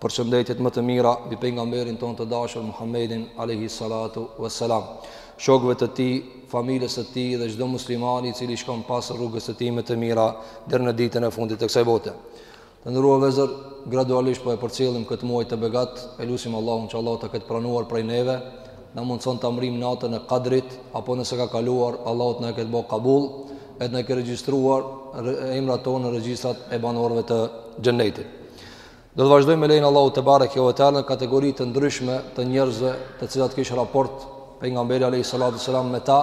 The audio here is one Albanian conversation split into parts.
Përshëndetjet më të mira mbi pejgamberin tonë të dashur Muhammedin alejhi salatu ue selam. Shokëve të tij, familjes së tij dhe çdo muslimani i cili shkon pas rrugës së tij më të mira deri në ditën e fundit të kësaj bote. Të nderuar vllezër, gradualisht po e përcjellim këtë muaj të begatë, e lusim Allahun që Allahu ta ketë pranuar prej neve, na mundësoftë ta mrrijmë natën e kadrit, apo nëse ka kaluar, Allahu të na e ketë bo kabul, e të na i ketë regjistruar emrat tonë në regjistrat e banorve të xhenetit. Do të vazhdojmë me lejen e Allahut tebareke ue teala në kategori të ndryshme të njerëzve të cilat kish raport pejgamberi alejhi Salatu Selam me ta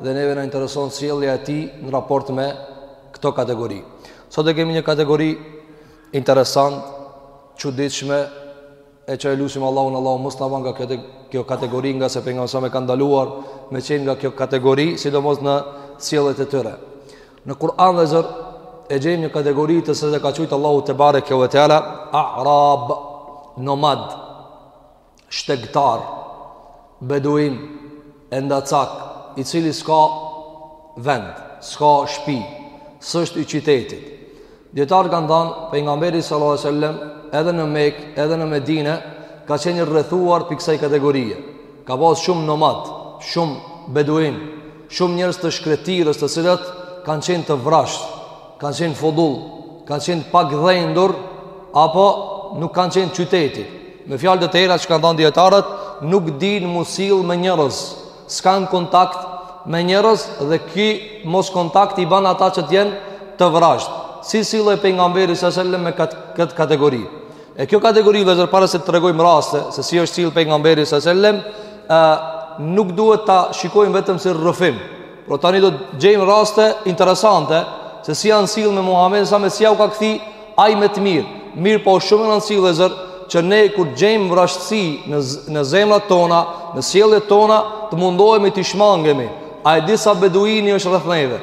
dhe neve na intereson sjellja e tij në raport me këto kategori. Sot e kemi një kategori interesant, çuditshme, e që e lusim Allahun Allahu mos na bëftë nga kjo kategori ngase pejgamberi na ka ndaluar me qenë nga kjo kategori, sidomos në sjelljet e tyre. Në Kur'an vllezër E gjejmë një kategori të cilën e ka qujt Allahu tebareke ue teala Arab Nomad Shtegtar Beduin Endacak I cili s'ka vend S'ka shpi S'është i qytetit Dijetarët kanë thënë pejgamberi sallallahu alajhi wasallam edhe në Mekë edhe në Medinë ka qenë i rrethuar prej kësaj kategorie. Ka pas shumë nomad, shumë beduin, shumë njerëz të shkretirës të cilët kanë qenë të vrazhdë, kanë qenë fodull, kanë qenë të pagdhendur apo nuk kanë qenë qyteti. Me fjalë të tjera që kanë thënë dijetarët, nuk dinë m'u sjell me njerëz. s'kanë kontakt me njerëz dhe ky moskontakt i bën ata që të jenë të vrazhdë. Si sillej pejgamberi sallallahu alajhi wasallam me këtë këtë kategori? E kjo kategori vllezër para se të tregojmë raste se si është sill pejgamberi sallallahu alajhi wasallam, ë nuk duhet ta shikojmë vetëm si rrëfim. Por tani do të gjejmë raste interesante se si janë sill me Muhamedin salem e si ua ka kthy Ai me të mirë, mirëpo shumë me rëndësi vllezër, që ne kur gjejmë vrazhdësi në, në zemrat tona, në sjelljet tona, të mundohemi t'i shmangemi. A e di sa beduini është rreth neve?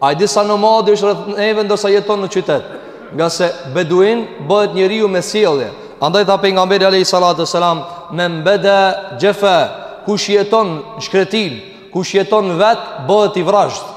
A e di sa nomadi është rreth neve ndërsa jeton në qytet? Ngase beduin bëhet njeriu me sjellje. Andaj tha pejgamberi alejhi salatu ue selam, men beda xhefa, kush jeton në shkretinë, kush jeton vet, bëhet i vrazhdë.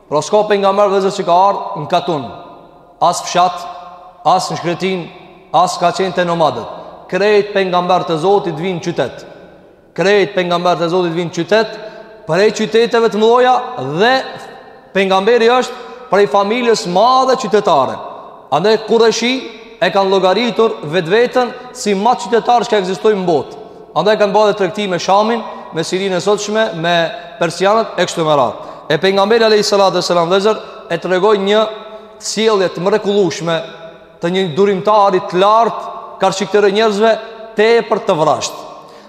Pra s'ka pejgamber vllezër që ka ardhë në katun As fshat, as në shkretinë, as ka qenë te nomadët Krejt pejgamberët e Zotit vijnë qytet Krejt pejgamberët e Zotit vijnë qytet Prej qyteteve të mdhaja dhe pejgamberi është prej familjes madhe qytetare Andaj Kurejshi e kanë llogaritur vetveten si më qytetarë që ekzistojnë në botë. Andaj kanë bërë tregti me Shamin, me Sirinë e sotshme, me persianët e kështu me radhë. E pejgamberi alayhi salatu wasalam veç e tregoi një sjellje të mrekullueshme të një durimtari të lartë karshi këtyre njerëzve tepër të vrazhdë.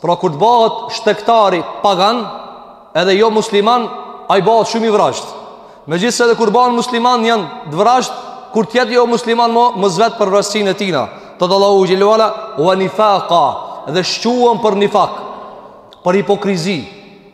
Pra kur të bëhet shtektari pagan edhe jo musliman, ai bëhet shumë i vrazhdë. Megjithëse edhe kur bëhen musliman janë të vrazhdë, kur të jetë jo musliman më mos vet për vrazhdësinë e tina. Thotë Allahu xhele ue ala wa nifaqa dhe shquhen për nifak, për hipokrizi.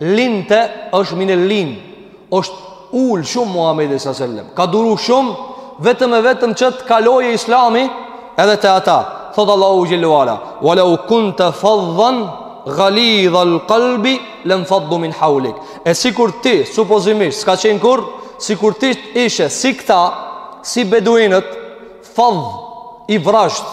Linte është minë lin, është ul shumë Muhamedi sa selam. Ka duru shumë vetëm e vetëm që të kalojë Islami edhe te ata. Thot Allahu xhele ue ala, "Wa law kunta fadhan ghalidh al-qalbi lanfaddu min hawlik." E sikur ti supozimisht s'ka qen kurrë, sikur ti ishe si këta, si beduinët, fadh i vrazhdë.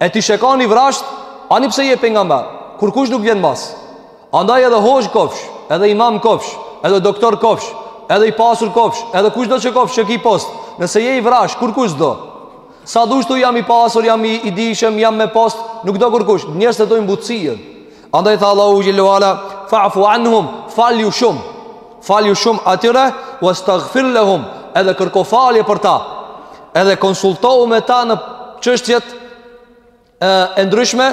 E t'ishe kanë i vrazhdë, ani pse je pejgamber, kurrkush nuk vjen mbas. Andaj edhe hoxhë kofsh, edhe imam kofsh, edhe doktor kofsh, edhe i pasur kofsh, edhe kushdo që kofsh që ki post. Nëse je i vrazhdë, kurrkush s'do. Sa dush thuj jam i pasur, jam i, i dijshëm, jam me post, nuk do kurrkush. Njerëzit e dojnë butësinë. Andaj tha Allahu xhele ue ala fa'fu anhum falju shum falju shum atyre wastaghfir lahum edhe kërko falje për ta edhe konsultohu me ta në çështjet e, e ndryshme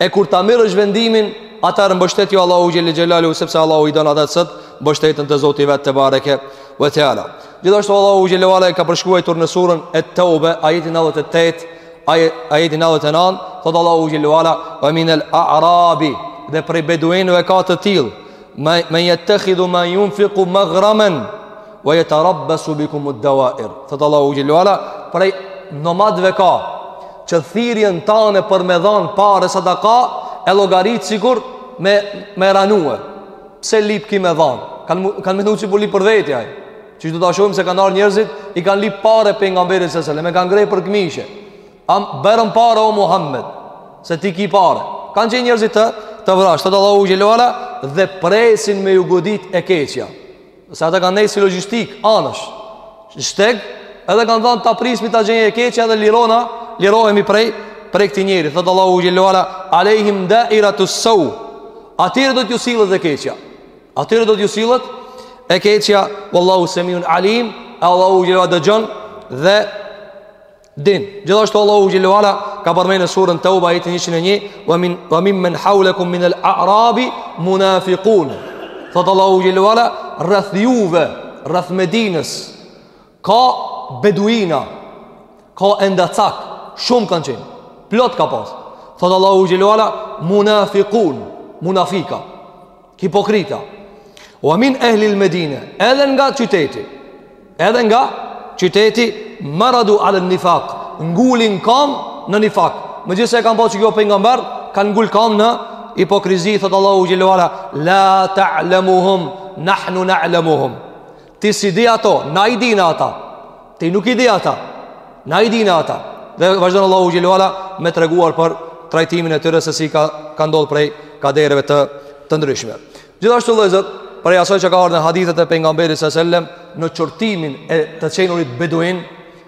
e kur ta merrsh vendimin atëherë mbështetju Allahut xhele xhelaluhu sepse Allahu i don ata që mbështeten te Zoti vet tebareke ve teala gjithashtu Allahu xhele ue ala ka përshkruar në surën et-tauba ajetin 98 Ajeti 99, thot Allahu xhele ue ala, wa min al-a'rabi, dhe prej beduinëve ka të tillë, man yattakhidhu ma yunfiqu maghraman, wa yatarabbasu bikum ad-dawa'ir. Thot Allahu xhele ue ala, prej nomadve ka, që thirrjen tande për me dhanë pare sadaka, e llogarit sikur me, me ranue. Pse lyp ky me dhanë? Kanë kan me thanë që po lyp për veti. Që do ta shohim se kanë ardhë njerëzit, i kanë lypë pare pejgamberit sa selam, e kanë ngreh për këmishe. Am, bjerëm pare o Muhammed, se ti ki pare. Kanë qenë njerëzit të, të vrazhdë, thotë Allahu xhele ue ala, dhe presin me ju godit e keqja. Se ata kanë nejt si logistikë, anësh, shteg, edhe kanë thanë ta presim ta gjejë e keqja dhe lirona, lirohemi prej, prej këti njeri. Thotë Allahu xhele ue ala, alejhim dairatu seu, atyre do t'ju sillet e keqja. Atyre do t'ju sillet e keqja wallahu semiun alim, e Allahu xhele ue ala dëgjon dhe din. Gjithashtu Allahu xhele ue ala ka përmendur në surën Tauba ajetin 101, "Wa min wa min man hawlakum min al-a'rab munafiqun." Thot Allahu xhele ue ala rreth juve, rreth Medinës, Ka beduina, ka endacak, shumë kanë qenë, plot ka pas. Thotë Allahu xhele ue ala, munafikun, munafika, hipokrita. Ue min ehlil Medine, edhe nga qyteti, edhe nga qyteti, maradu alen nifak, ngulin kamb në nifak. Megjithëse e kanë pas qikjo pejgamber, kanë ngul kamb në hipokrizi, thotë Allahu xhele ue ala, la ta'lemuhum, nahnu na'lemuhum. Ti s'i di ata, na i dina ata. Ti nuk i di ata. Na i dina ata. Dhe vazhdon Allahu xhele ue ala me treguar për trajtimin e tyre se si ka ka ndodh prej kadereve të të ndryshme. Gjithashtu vëllezër, prej asaj që ka ardhur në hadithet e pejgamberit sallallahu alajhi wasallam në qortimin e të qenurit beduin,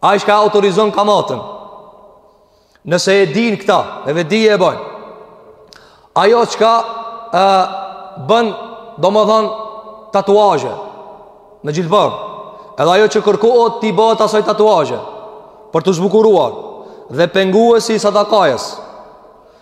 Ai çka autorizon kamatën Nëse e dinë këta Me vetëdije e bojnë Ajo çka e, Bën domethënë tatuazhe Në gjithë Edhe ajo që kërkohet t'i bëhet asaj tatuazhe Për t'u zbukuruar Dhe penguesi i sadakajës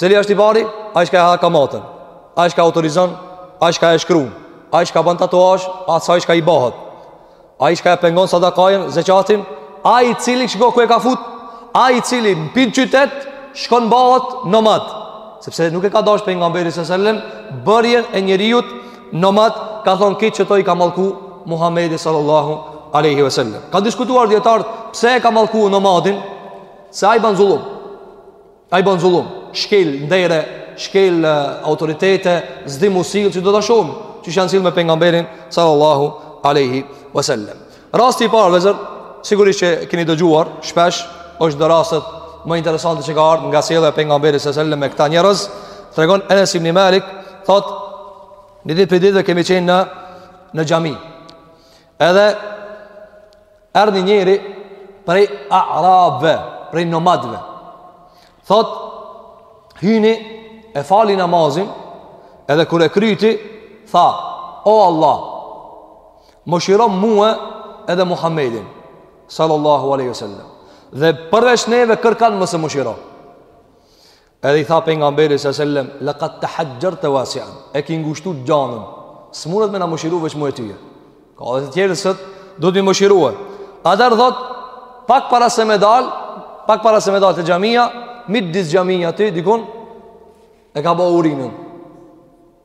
Cili është i pari? Ai çka e ha kamatën. Ai çka e autorizon, ai çka e shkruan, ai çka ban tatuazh, asaj çka i bahet. Ai çka e pengon sadakajën, zeqatin, ai i cili shiqo ku e ka fut, ai i cili nëpër qytet shkon bëhet nomad. Sepse nuk e ka dash pejgamberi sallallahu alajhi wasallam bërjen e njeriut nomad, ka thonë kit qëto i ka mallku Muhamedi sallallahu alajhi wasallam. Kanë diskutuar dijetarët pse e ka mallku nomadin? Se ai ban zullum. Ai ban zullum, shkel ndere, shkel autoritete, s'di m'u sjell siç do ta shohim, qysh janë sjell me pejgamberin sallallahu alaihi wasallam. Rasti i parë vllezër, sigurisht që keni dëgjuar shpesh, është ndër rastet më interesante që ka ardhur nga sjellja e pejgamberit sallallahu alaihi wasallam me këta njerëz, tregon Enes ibn Malik, thot, një ditë prej ditëve kemi qenë në në xhami. Edhe erdhi njëri prej arabëve, prej nomadëve. Thot hyni e fali namazin, edhe kur e kryti, tha: "O Allah, mëshiro mua edhe Muhamedin sallallahu alaihi wasallam." Dhe përveç neve kërkan mos e mëshiro. Edhe i tha pejgamberi sa selam, "Laqad tahajjarta wasi'an." E ke ngushtuar gjanën. S'mundet me na mëshiru veç mua e tyje. Ka edhe të tjerë se do t'i mëshirojë. Atëherë thot, pak para se me dal, pak para se me dal te xhamia, midis xhamie aty dikun e ka bo urinën.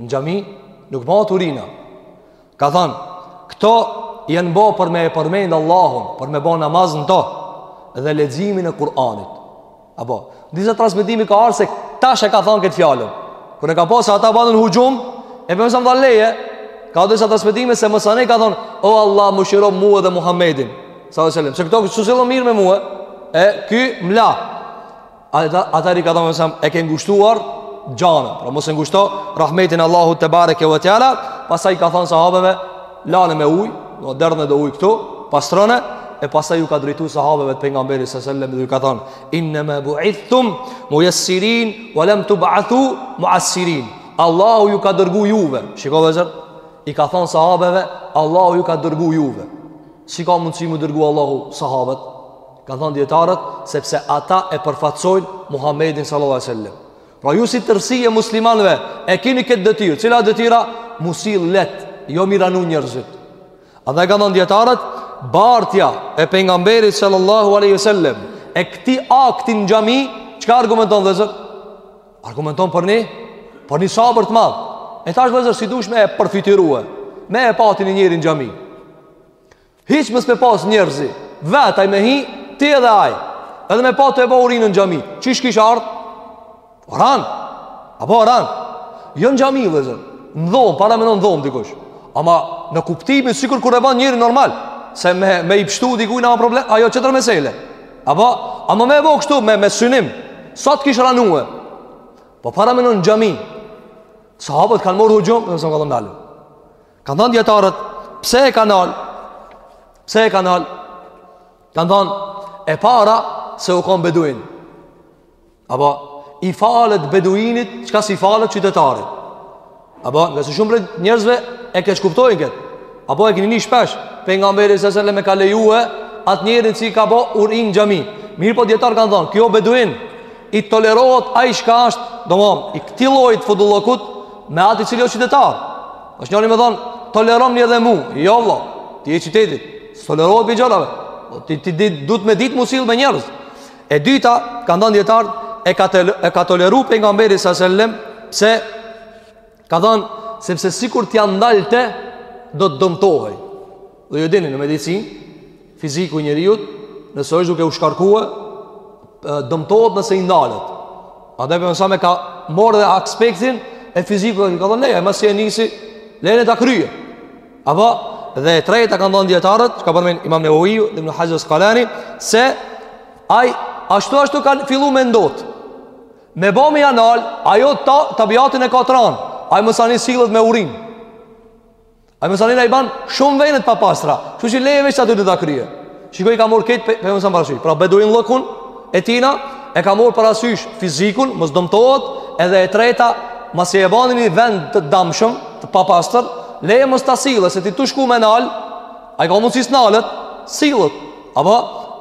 Në xhami nuk bahet urina Ka than Këto janë bo për me e përmendë Allahun Për me bo namaz në to Dhe leximin e Kur'anit Apo Disa transmetime ka ardh se tash e ka than këtë fjalën Kur e ka pa se ata banën huxhum E pejgamberi alejhi selam tha leje Ka disa transmetime se masanej ka than O Allah mëshiro mu edhe Muhammedin sallallahu alaihi wasallam Se këta s'u sillën mirë me mue E ky m'la Atëherë i ka thonë alejhi selam, e ke ngushtuar gjanën. Pra mos e ngushto, rahmetin e Allahut tebareke ve teala, pastaj i ka thonë sahabeve, lane me uj, derdhne do uj këtu, pastrone, e pastaj ju ka drejtu sahabeve pejgamberi sallallahu alaihi wasallam, dhe ju ka thonë, innema buithtum mujessirin, ue lem tub'athu muassirin. Allahu ju ka dërgu juve, shiko vllezër, i ka thonë sahabeve, Allahu ju ka dërgu juve. Si ka mundësi mu dërgu Allahu sahabet? Kanë thënë dijetarët, sepse ata e përfaqësojnë Muhammedin sallallahu alaihi wasallam. Pra ju si tërësi e muslimanëve e keni këtë detyrë. Cila detyra? M'u sill lehtë, jo m'i ranu njerëzit. Edhe kanë thënë dijetarët, bartja e pejgamberit sallallahu alaihi wasallam e këtij akti në xhami, çka argumenton vllezër? Argumenton për një, për një sabër të madh. E tash vllezër si dush me e përfytyrue, me e pa ti një njeri në xhami. Hiq mos me pas njerëzi. Vet ai me hi, ti edhe ai. Edhe me pa tu e bo urinën në xhami. Qysh t'kish ardh? Ran. Apo ran. Jo në xhami vllezër. Në dhom, paramendo në dhom dikush. Ama në kuptimin sikur kur e bën njeri normal, se me me i pshtu dikujt naj problem, ajo tjetër mesele. Apo, ama me e bo kështu me me synim. Sa të kish ranue? Po paramendo në xhami. Sahabët kanë marrë huxhum, do të thonë dalë. Kanë thënë dijetarët, pse s'e ka nal? Pse s'e ka nal? Kanë thënë, e para se u konë beduin. Apo, i falet beduinit, çka s'i falet qytetarit. Apo, ngase shumë prej njerëzve e keqkuptojnë këtë. Apo, e keni ni shpesh, pejgamberi sallallahu alaihi wasallam e ka lejue, atë njerin që e ka bo urinën n'xhami. Mirëpo dijetarët kanë thënë, ky o beduin, I tolerohet ai çka është, do më i këtij lloji t'fudullokut, me atij i cili o qytetar. është njëri me thonë, toleromni edhe mu, jo vllo, ti je i qytetit, s't'tolerohet prej gjërave. Po, ti, ti, ti duhet me ditë m'u sill me njerës. E dyta, kanë thonë dijetarët, e ka, e ka toleru pejgamberi sallallahu alaihi wasallam, pse Ka thënë, sepse sikur t'ia ndalte, do të dëmtohej. Dhe ju dini në medicinë, fiziku i njeriut, nëse është duke u shkarkuar, dëmtohet nëse i ndalet. Edhe pejgamberi alejhi selam e ka morë edhe aspektin e fizikut dhe ka thënë, lene, masi e nisi, lene ta kryjë. Apo, dhe e treta kanë thonë dijetarët, që ka përmend imam Neveviu, dhe Ibn Haxher Askalani, se ai, ashtu ashtu ka fillu me ndot. Me ba me ia nalë, ajo ta, tabiatin e ka të ranë, ai masanej sillet me urin. Ai masanej i ban shumë vene t'papastra, kështu që leje veç të aty le ta krye. Shiko i ka marrë këtë për pe, me thanë parasysh. Pra beduinin lëkun e tina, e ka marrë parasysh fizikun, mos dëmtohet, edhe e treta, masi e ban ni vend të damshëm, të papastër, leje mos ta sillë, se ti tu shku me nalë, Ai ka mundësi s'nalet, sillet. Apo,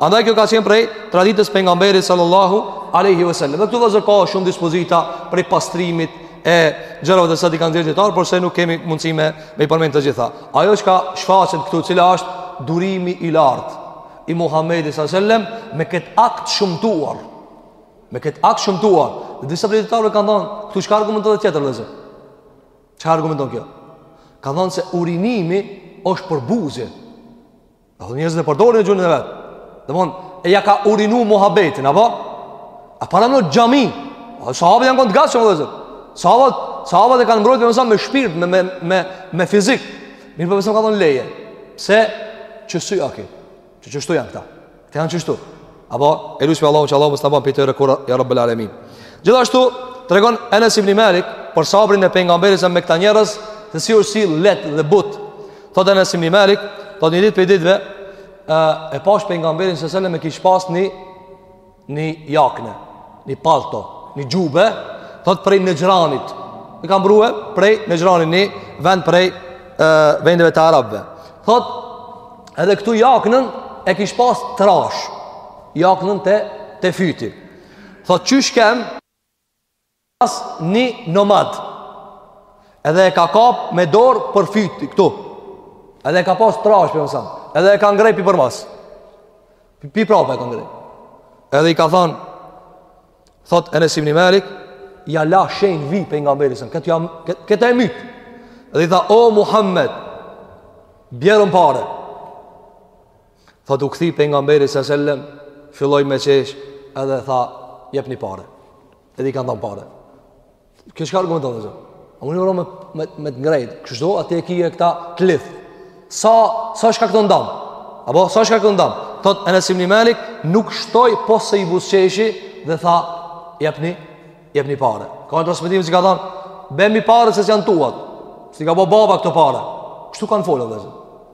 andaj kjo ka qenë prej traditës Pejgamberit sallallahu alaihi wasallam. Këtu vazhdon ka shumë dispozita prej pastrimit e gjërave të sa dijetarët por se nuk kemi mundësi me i përmend të gjitha. Ajo çka shfaqet këtu, cila është durimi i lartë i Muhamedit sallallahu alaihi wasallam me këtë akt shumtuar. Me këtë akt shumtuar, disa dijetarë kanë thënë, këtu çka argumenton tjetër vëllazë? Çka argumenton kjo? Kanë thënë se urinimi është përbuzje. Domethënë njerëzit e përdorin në gjuhën e vet. Domthon, e, ja ka urinu muhabetin, apo? Apo në xhami? Sahabët janë kanë t'gatshëm vëllazë? Sahabët, sahabët e kanë mbrojtur me, me shpirt, me me me me fizik. Mirëpo Pejgamberi ka thënë leje. Pse? Qësi ai, ki. Që, qështu janë këta Këta janë qështu Apo e lusmi Allahun që Allahu mos t'na ban prej tyre kurrë Ja Rabbel Alemin Gjithashtu tregon Enes Ibn Malik Për sabrin e Pejgamberit s.a.s. me këta njerëz Të si u sill leht dhe but Thot Enes Ibn Malik Thot një dit prej ditve E, e pash Pejgamberin ve sellem e kish pas një një jakne, një palto, një xhybe, thot prej Nexhranit, e ka pru prej Nexhranit, një vend prej e, vendeve të arabve. Thot, edhe këtu jaknen e kish pas trash, jaknen te, te fyti. Thot, qysh kem, pas një nomad Edhe e ka kap me dorë për fyti Këtu Edhe e ka pas trash me thanë Edhe e ka ngrej pi përmas Pi prapa e ka ngrej Edhe i ka than Thot Enes ibni Malik Ja la shenjë vijë Pejgamberit Këtë, jam, këtë, këtë e myt Edhe i tha o Muhammed Bjerëm pare Thot u kthy Pejgamberi ve sellem Filloi me qesh Edhe tha jepni pare Edhe i kanë dhënë pare. Kjo çka argumenton vëllazë? A mun njeri me me të ngrejt? Kështu ati e kije këta t'ligë. Sa sa s'ka këto n'dam? Apo sa s'ka këto n'dam? Thot Enes ibn Malik nuk shtoi pos se i buzqeshi dhe tha jepni jepni pare. Ka një transmetim që ka thënë bjemi pare se s'janë tuat. S'i ka bo baba këto pare. Kështu kanë folur vëllazë.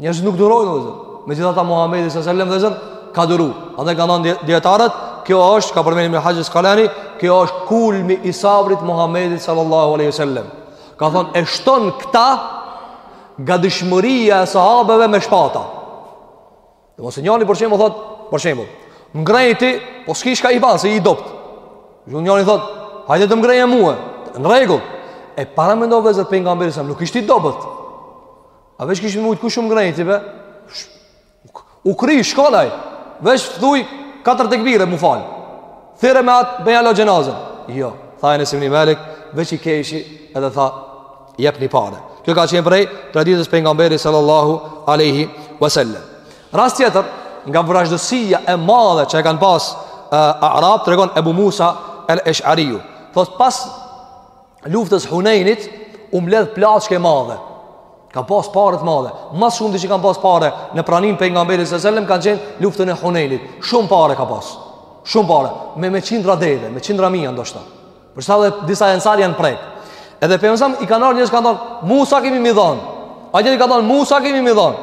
Njerëzit nuk durojnë vëllazër. Megjithatë Muhamedi sallallahu alaihi wasallam vëllazër ka duru. Andaj kanë thënë dijetarët, kjo është ka përmendur Ibn Haxher Askalani, kjo është kulmi i sabrit Muhamedit sallallahu alaihi wasallam. Ka thënë e shton këta gatishmëria e sahabeve me shpata. Domethënë njani për shembull, thot, për shembull, ngrejti, po s'ki shka i ban, se i dobt. Ju njani thot, hajde të m'ngrejë mue, në rregull. E paramendo vetë Pejgamberi selem nuk ishte i dobët. A veç kish mujt kush me ngrejt, be? U kry, shko laje, veç thuj, katër tekbire, m'u falë. Thirre me atë, me ja la xhenazen. Jo, tha e në simni melik, veç i keshi, edhe tha, jep një pare. Kjo ka qenë prej traditës Pejgamberit sallallahu aleyhi wasallam. Rast tjetër, nga vrazhdësia e madhe që e kanë pas uh, arabt, tregon Ebu Musa el Eshariu. Thot pas luftës Hunejnit, u mbledh plaçkë e madhe. Ka pas pare t'madhe. Ma s'shumti që kanë pas pare në praninë Pejgamberit sallallahu aleyhi kanë qenë n'luftën e Hunejnit. Shumë pare ka pas. Shumë pare. Me me qindra deve, me qindra mija ndoshta. Po sa edhe disa ensarë janë prek Edhe Pejgamberit selem i kanë ardh njerëz kanë thonë Mu sa ke me m'i dhonë A gjithë i kanë ardh mu sa ke me m'i dhonë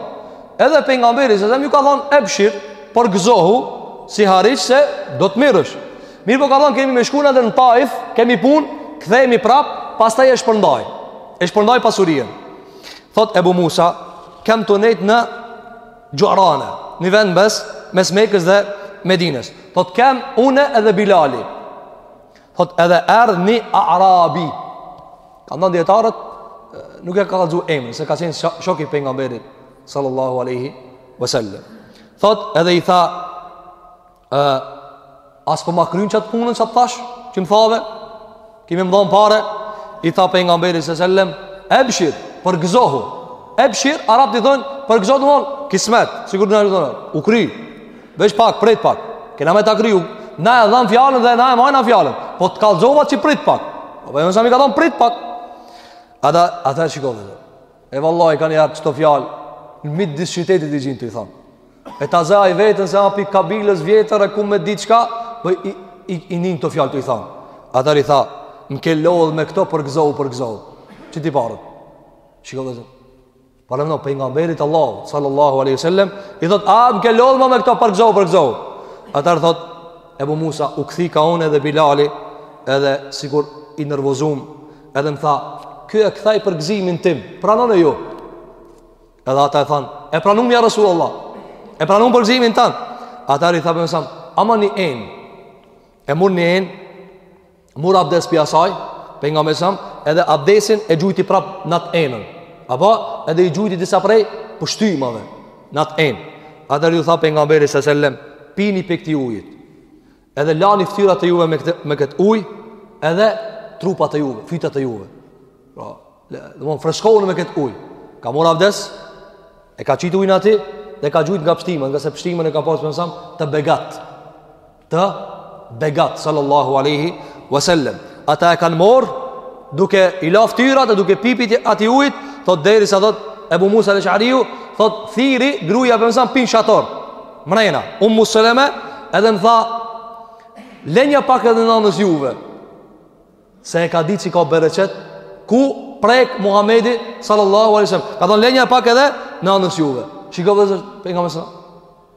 Edhe Pejgamberi selem ju ka thonë Ebshir përgëzohu Sihariq se do të mirrsh Mirëpo ka thonë kemi me shku na edhe në Taif Kemi pun Kthehmi prap Pastaj e shpërndaj E shpërndaj pasurinë Thot Ebu Musa Kem tu nejtë në Xhirane Një vend mes Mes Mekës dhe Medines Thot kem une edhe Bilali Thot edhe erdh një arabi. Kanë thonë dijetarët, nuk ja ka kallëzu emrin, se ka qenë shok i Pejgamberit, sallallahu aleyhi vësallem. Thot edhe i tha, e, a s'po ma kryn qatë punën që t'thash, që më thave, ki me m'dhonë pare, i tha Pejgamberi, sallallahu aleyhi vësallem, ebshir, përgëzohu, ebshir, arabët thonë, përgëzohu, kismet, sikur ne, u kry, Veç pak, prit pak. Kena me ta kry. Na e dham fjalën dhe na e majna fjalën. Po të kallzova që prit pak. Pejgamberi selem i ka thanë prit pak. Ata, ata e shikove. E vallaj, ka ni qëto fjalë. Në midis qytetit i gjin tu i thanë. E ta zë veten se aj pi kabiles vjetër e ku me ditë qka, po i, i, i nin këto fjalë tu i thanë. Atëherë i tha, më ke lodhë me këto përgëzohu, përgëzohu. Qiti paret? Shikove zë. Paramendo pejgamberit Allahu sallallahu alaihi wasallam i thot a më ke lodh ma me këto përgëzohu përgëzohu. Atëherë thot Ebu Musa u kthi ka unë edhe Bilali edhe sikur i nervozum edhe më tha ky e kthej përgëzimin tim pranone ju. Edhe ata e than e pranum ja Rasulullah. E pranum përgëzimin tan. Atëherë i tha më sa ama ni en. E mur ni en mur abdes pi asaj, pejgamberi a.s., edhe abdesin e gjujti prap në atë enën. Apo, edhe i gjujti disa prej pështymave në atë enë. Atëher ju tha pejgamberi alejhi selam, pini pi këti ujit. Edhe lani ftyrat e juve me këtë, me këtë uj, edhe trupat e juve, fytat e juve. Pra, domethon freskohuni me këtë uj. Ka mur abdes, e ka qitë ujnë ati, dhe ka gjujt nga pështyma, ngase pështymën e ka pasë pejgamberi a.s. të begatë. të begat sallallahu alaihi wasallam ata e kanë marr duke i la fytyrat e duke pi pi atij ujit thot derisa thot Ebu Musa al-Ash'ariu thot thiri gruaja pejgamberit a.s. pi n'shator mrena Ummu Seleme edhe më tha lenja pak edhe nënës juve se e ka ditë se ka bereqet ku prek Muhamedi sallallahu alaihi wasallam ka thon lenja pak edhe nënës juve shikoni vllezër pejgamberi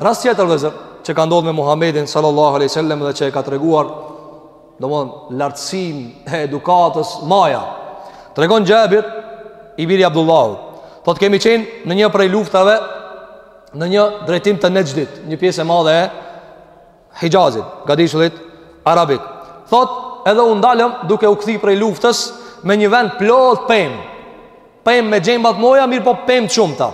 Rast tjetër vllezër që ka ndodh me Muhamedin sallallahu alaihi wasallam dhe që e ka treguar domthon lartësin e edukatës Maja. Tregon Xhabiri i biri Abdullahut. Thot kemi qenë në një prej luftave në një drejtim të Nexhdit, një pjesë e madhe e Hixhazit, gadishullit arabik. Thot, edhe u ndalëm duke u kthi prej luftës me një vend plot pem. Pem me gjemba të mdhoja, mirëpo pem t'shumta.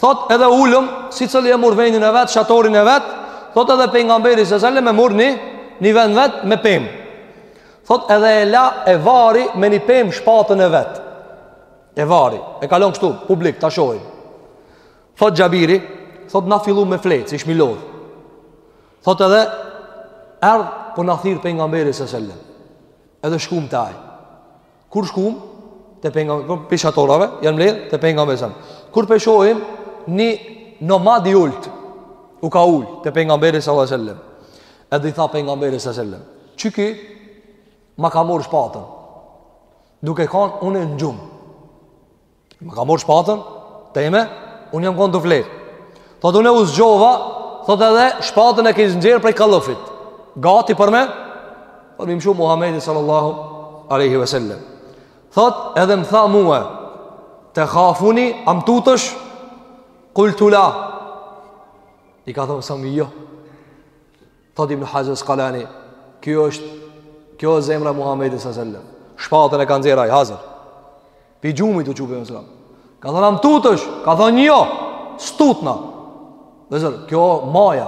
Thot, edhe u ulëm, secili e mur vendin e vet, shatorin e vet, thot edhe pejgamberi alejhi selam e mur ni, ni vend vet me pem. Thot edhe e la e vari me një pem shpatën e vet. E vari, e ka lon kështu publik ta shohin. Thot Xhabiri, thot na fillum me fletë, se ishmi lodhë. Thot edhe, erdh, po na thirr pejgamberi alejhi selam. Edhe shkum te ai. Kur shkum, te pejgamberi, pi shatorave, janë mledhë, te pejgamberi a.s. Kur pe shohim, një nomad i ult, u ka ul, te pejgamberi alejhi selam. Edhe i tha pejgamberi alejhi selam. Qyki, ma ka morë shpatën. Duke kanë, unë në gjumë. Ma ka morë shpatën, teme, unë jam konë tu fletë. Thotë unë u zgjova, thotë edhe shpatën e kish nxjerr prej këllëfit. Gati për me, thotë me i mshu Muhammedit sallallahu aleyhi ve sellem. Thotë edhe më tha muë, tekhafuni, a m'tutësh, kultu la. I ka thotë, a.s. jo. Thot Ibn Haxher Askalani, kjo është, kjo është zemra e Muhammedit alejhi selam. Shpatën e ka nxjerr ai hazër. Pi gjumi tu u çu pejgamberi a.s.. Ka thënë a m'tutësh, ka thënë jo, s'tutna. Vllezër, kjo maja.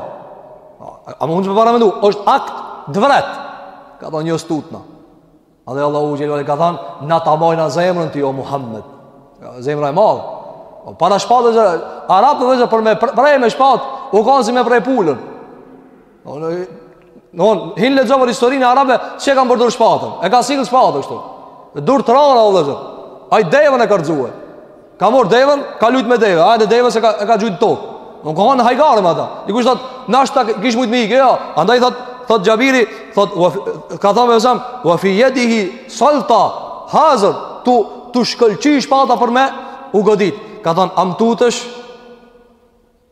A mund ta paramendojsh atë akt t'vërtet. Ka thënë jo stutna. Andaj Allahu xhelal ka thënë, "Na ta majna zemrën ti o Muhammed." Zemra e madhe. Po para shpatës arabët vllezër për me pre me shpat, u kanë si me pre pulën. Unë non hin lexo për historinë e arabëve, qysh e kanë përdor shpatën. E ka sjell shpatën kështu. Durt t'rana o vllezër. Ai deven e ka rrëzue. Ka marr deven, ka lujt me deven. Ai edhe deven e ka e ka gjujt n'tokë. Nuk ka hajgare me ata. Dikush thot, "Nashta kish mujt me ikë." Jo, andaj thot, thot Xhabiri, thot, wa, ka thënë vetëm, "Wa fi yadihi salta hazër tu tu shkëlqy shpata për me u godit." Ka thon, "A m'tutesh?"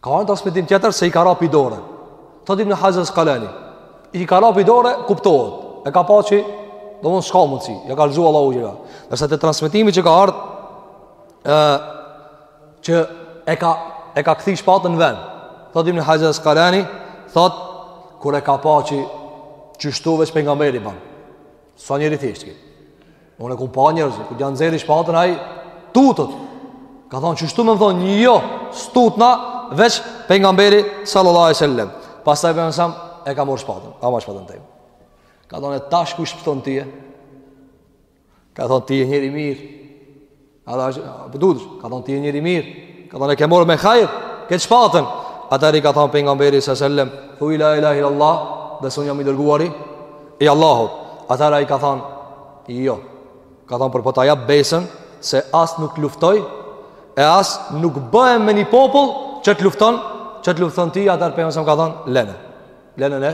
Ka ardh transmetim tjetër se i ka ra pi dore. Thot Ibn Haxher Askalani, i ka ra pi dore, kuptohet. E ka pa që, domosdo s'ka mundësi, ja ka lëshu Allahu xhele. Ndërsa te transmetimi që ka ardh, e, që e ka, e ka kthy shpatën në vend. Thot Ibn Haxher Askalani, thot, kur e ka pa që, qështu veç pejgamberi ban. Se njeri thjesht ki. Unë e kom pa njerëzit, kur ja nxjerr shpatën ai tutet. Ka thonë qështu me m' thonë një jo, s'tutna veç pejgamberi sallallahu alaihi wasallam. Pastaj pejgamberi e ka marrë shpatën. Ama shpatën tim. Ka thonë tash kush t'pshton ti? Ka thonë ti je njeri i mirë. Edhe është për dudësh, ka thonë ti je njeri i mirë, ka thonë e ke marr me hajr, ke shpatën. Atëherë i ka thonë pejgamberi sellem, thuj la ilahe ilallah, dhe se unë jam i dërguari i Allahut. Atëherë ai ka thonë, jo, ka thonë por po ta jap besën, se as nuk t'luftoj, e as nuk bëhem me një popull, që të lufton, që të lufton ti, atëherë pejgamberi ka thonë, lene. Lene,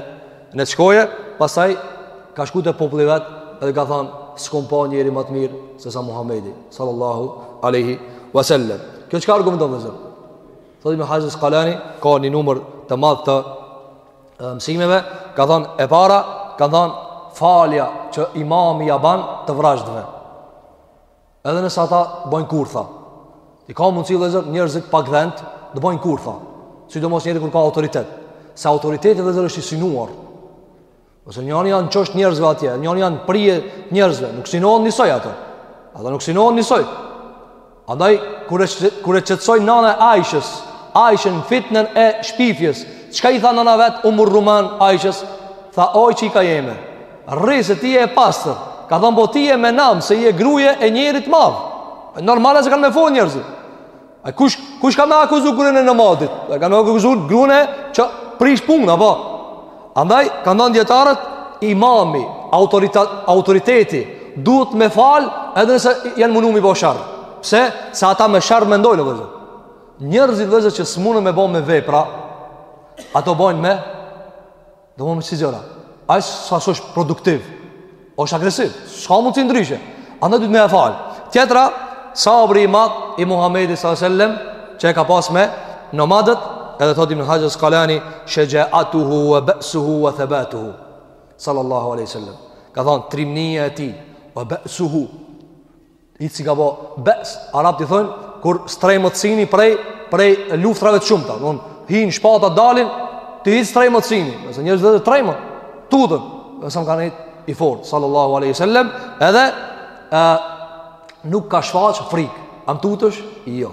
ne t'shkojë, pastaj ka shku te populli vet, edhe ka thanë, s'kom pa njeri ma të mirë, se sa Muhammedi, sallallahu aleyhi wasallam. Kjo çka argumenton vllezër? Thot Ibn Haxher Askalani, ka një numër të madh të mësimeve, ka thanë, e para, ka thanë, falja që imami ja ban të vrazhdëve. Edhe nëse ata bëjnë kurtha. I ka mundësi vllezër njerëzit pak dhend të bëjnë kurtha. Sidomos njeri kur ka autoritet. Se autoriteti vllezër është i synuar. Ose njëri janë qosht njerëzve atje, njëri janë prijës njerëzve, nuk synohen njësoj ato. Ata nuk synohen njësoj. Andaj, kur e qetësoi nana e Ajshes, Ajshen fitnen e shpifjes, çka i tha nana vet Umu Ruman Ajshes, tha oj çika jeme, Rri se ti je e pastër. Ka thënë po ti je me nam se je gruja e njerit të madh. Normale se kanë me fol njerëzit. Ai kush kush ka me akuzu gruen e nomadit? Ka kanë me akuzu gruen e që prish punë apo? Andaj kanë thënë dijetarët imami, autoritet, autoriteti duhet me fal edhe nëse janë mundu me i bo sherr. Pse? Se ata me sherr mendojnë vllezër. Njerëzit vllezër që s'munen me bo me vepra, ato bojnë me Dhe më më si gjëra Ai sa s'është produktiv është agresiv S'ka mundsi ndryshe A na dut me e fal Tjetra Sabri i madh i Muhamedi s.a.s. Që e ka pas me Nomadët Edhe thot ibn Haxher Askalani Shexhaatuhu ve besuhu ve thebatuhu Sallallahu a.s. Ka thanë trimnia e tij ve besuhu Hiç s'i ka bo bes, arabët i thonë, kur s'tremet syni prej, prej luftrave të shumta, në hinë shpata dalin, ti hiç s'tremet syni, nëse njerëzt vetë tremen, tuten, dhe sa më kanë hitë i fortë, sallallahu aleyhi sallem, edhe e, nuk ka shfaqë frikë, a m'tutesh, jo.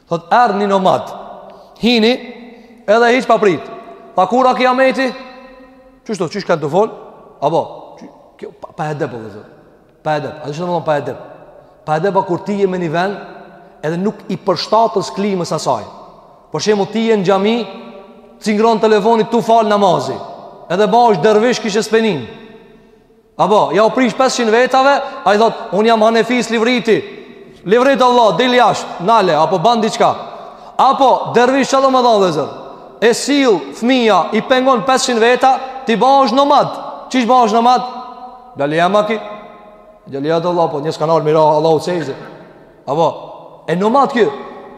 Thot erdh një nomad. Hini edhe hiç pa prit. A kur a kiameti? Qështu ish kan tu fol? Apo, kjo pa, pa edep vëllezër. Pa edep, a di ç'domethon pa edep. Pa edep a kur ti je me një vend, edhe nuk i përshtatesh klimës asaj. Për shembull ti je në xhami, cingron telefoni tu fal namazi. Edhe bahesh dervish kishe s'pe nin. Apo, jau prish 500 vetave, ai thot, unë jam hanefi s'livriti, livrit Allah, dil jashtë, nale, apo ban diçka. Apo, dervish që do me thanë vëllezër, e sill, fmija, i pengon 500 veta, ti bahesh nomad, qysh bahesh nomad? Dali e maki, dali e dhe Allah, po njës kanal, mira, Allah u cejzi. Apo, e nomad kjo,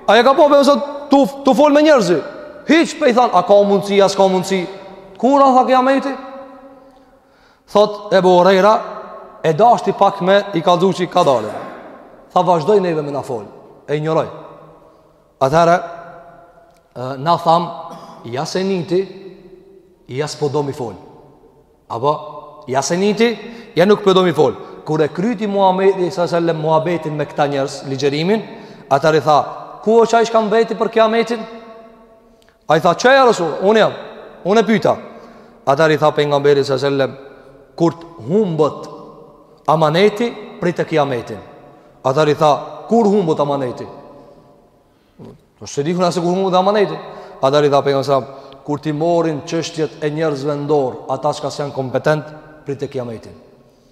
a e ka po, për nësot, tu, tu fol me njerëzit, hiç pa i than, a ka mundësi, a s'ka mundësi, kur a, tha, kiameti? Thot Ebu Hurejra E dashti pak me i kallzu që kadale Tha vazhdoi neve me na fol E injoroi Atëherë Na tham Ja s'e niti Ja s'po do mi fol Apo Ja s'e niti Ja nuk po do mi fol Kur e kryti Muhammedi sasallem muhabetin me këta njerëz Ligjërimin Atëherë i tha Ku o qaj çka m'veti për kiametin Ai tha qe ja resulullah, unë jam, unë e pyta. Atëherë i tha pejgamberi sasellem, kur të humbet amaneti, prite kiametin. Atëherë i tha, kur humbet amaneti? Qysh ta dijmë na se kur humbet amaneti. Atëherë i tha pejgamberi sellem, kur t'i morin çështjet e njerëzve n'dorë, ata çka s'janë kompetent, prite kiametin.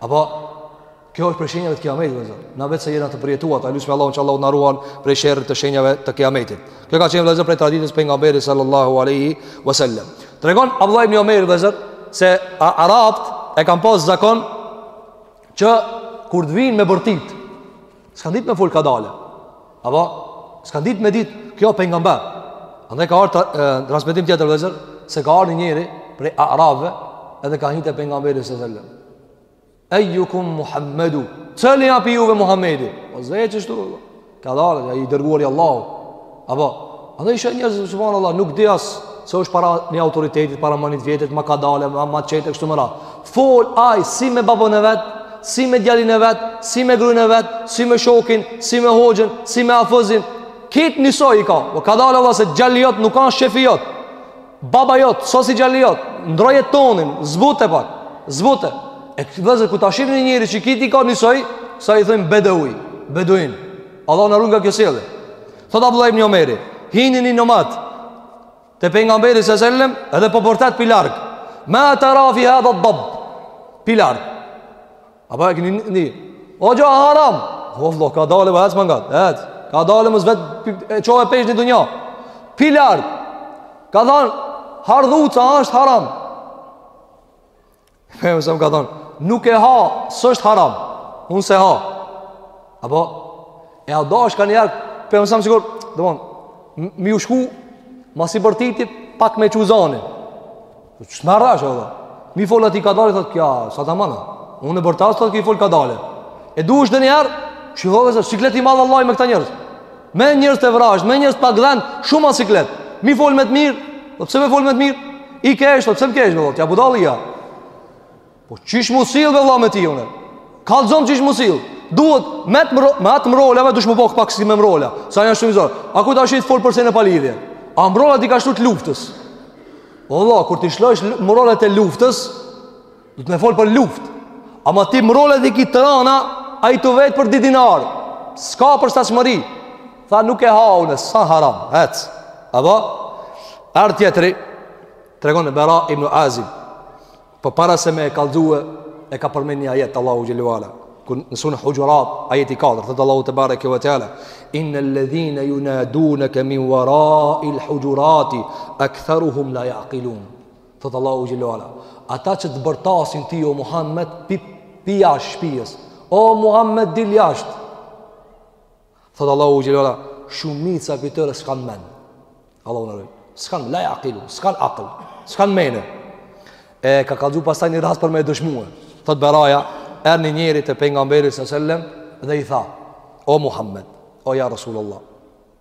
Apo kjo është prej shenjave të kiametit, vëllazër. Na veç se jena tu përjetu, ta lusim Allahun që Allahu t'na ruan prej sherrit të shenjave të kiametit. Kjo ka qenë vëllazër prej traditës pejgamberit sallallahu alaihi wasallam. Tregon Abdullah ibn Omer vëllazër se arabt e kanë pas zakon që kur të vinë me bërtit, S'kan ditë me fol kadale. Apo s'kan ditë me ditë që o pejgamber. Andaj ka ardhur transmetim tjetër vëllezër se ka ardhur njëri prej arabëve edhe ka hi te pejgamberi sallallahu alajhi wasallam. Ayyukum Muhammadu. Cili a pi juve Muhammedi. Po s'vet qështu. Kadale a i dërguari Allahut. Apo, anë isha njerëz që subhan Allah nuk di as se është para një autoriteti, para ma t'vjetrit, ma kadale, ma, ma qetë kështu me radh. Fol ai si me babën e vet, si me djalin e vet, si me gruën e vet, si me shokin, si me hoxhën, si me hafozin. Krejt nisoj i ka. Po kadale vlla se djali jot nuk a shefi jot. Baba jot, s'o si djali jot, ndroje tonin, zbute pak. Zbute. E këtë vëzë, kur ta shifë një njeri që krejt i ka njësoj, si i thejmë bedevi, beduin. Allahu na ruajt nga kjo sjellje. Thot Abdullah ibn Omeri, hinin ni nomad te pejgamberi sallallahu alajhi wasallam, edhe po bërtet pi larg. Ma tara fi hadha ad-dab. Pi larg. Apo e keni ni. O hoxha haram. O vlla, kadale ec ma ngat. E, kadale mos vet e çove pesh ni dunja. Pi larg. Ka than hardhuca është haram. Për e ka thonë, nuk e ha, s'është haram, unë s'e ha. Apo, e a do është kaniherë, për e mësëm sigur, domon, me ju shku, mas i bërtiti, pak me çu zanin. Që s'merr vesh, dhe. Mi folë atij kadale, thotë, ky, s'a taman. Unë e bërtas, thotë, ky fol kadale. E du është dhe niherë, që i dhe dhe zë, siklet i madh vallahi me këta njerëz. Me njerëz të vrazhd, me njerëz të pagdhend, shumë a siklet. Mi folë me të mirë, dhe po pse më fol me të mirë? I keshë, dhe po pse më keshë, dhe të ja budalë i ja. Po qysh m'u sill be vlla me ty, une? Kallzona qysh m'u sill? Duhet, me, të, me ato mrrola, me dush m'u bë pak si me mrrola, sa janë shumë i zorë. A ku të ashtë i të folë për sene palidhje? A mrrolat i ka ashtu të luftës? O, vlla, kur t'i lshojsh mrrolat e luftës, Duhet me folë për luft Ama ti mrrolat i ki të rana Ai të vet për dy dinar Ska për sa shmëri Tha nuk e ha une S'a haram Hec Apo Erdh tjetri Tregon el-Bera ibn Azib Për po para se me e kallzue E ka përmen një ajet Allahu xhelle ue ala Ku në suren Huxhurat Ajeti 4 Thotë Allahu tebareke ue teala Innel-ledhine junaduneke min verail huxhurati Aktharuhum la jaqilun Thot Allahu xhelle ue ala, ata që të bërtasin ty o Muhammed pi pi jashtë shtëpijës. O Muhammed dil jashtë. Thot Allahu xhelle ue ala, shumica prej tyre s'kan mend. Allahu na rujt. S'kan la jaqilun, s'kan aql, s'kan mendë. E ka kallzu pastaj një rast për me e dëshmue. Thot Beraja, erdh ni njeri te pejgamberi sallallahu alajhi wasallam dhe i tha: O Muhammed, o ja Rasulullah,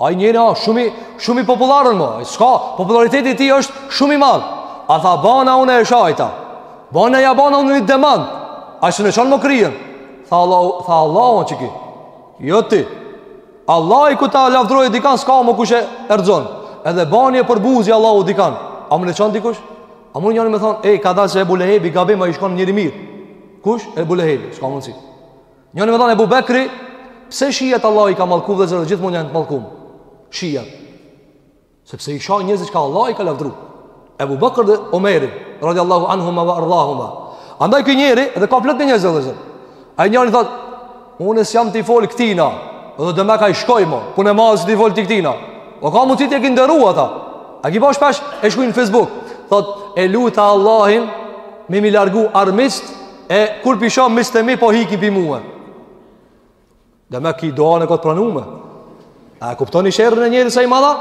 Ai njeri a shumë shumë i popullarën më. Ska, popullariteti i tij është shumë i madh. A tha bana unë e shajta. Bana ja bana unë një demant. Ai s'e çon më kryen. Tha Allah, tha Allah o qiky. Jo ti. Allahi kur ta lavdroje dikan s'ka më kush e rrxon. Edhe bani e përbuzi Allahu dikan. A mun e çon dikush? A mund njani me thon, ej, kadale se Ebu Lehebi gabim a, ish kon njeri mirë. Kush Ebu Lehebi? S'ka mundsi. Njëri më thonë Ebu Bekri, pse shiitët Allahu i ka mallku vëllezër, gjithmonë janë të mallkum, shiitët. Sepse i shajnë njerëz çka Allahu i ka lavdëru. Ebu Bekri dhe Omeri, radi Allahu anhuma ve ardahuma. Andaj ky njeri dhe ka plët me njerëz vëllezër. Ai njeri thotë, unë s'jam t'i folë këtina, dhe demek ai shkoi mo, unë ma s'du t'i folë t'i këtina. O ka mundësit e kënë dërru ata. A ki pa shpesh e shkrujnë në Facebook. Thotë, e luta Allahin me m'i largu armiqtë E kur po shoh miqtë e mi po hikin pi mua. Demek ky duanë e ka të pranume. A e kuptoni sherrin e njerit sa i madh a?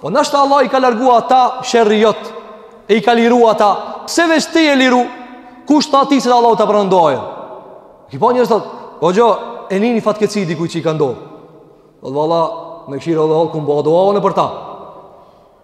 Po nashta Allahu i ka largu ata sherri jot. E i ka liru ata. Pse veç ti e liru? Kush t'tha ty se Allahu ta pranoi duanë? Ki po njerëz thotë O gjo, e një një fatke si dikujt që i ka ndodhë. Vallahi, mëshirë Allah, kam bo duanë për ta.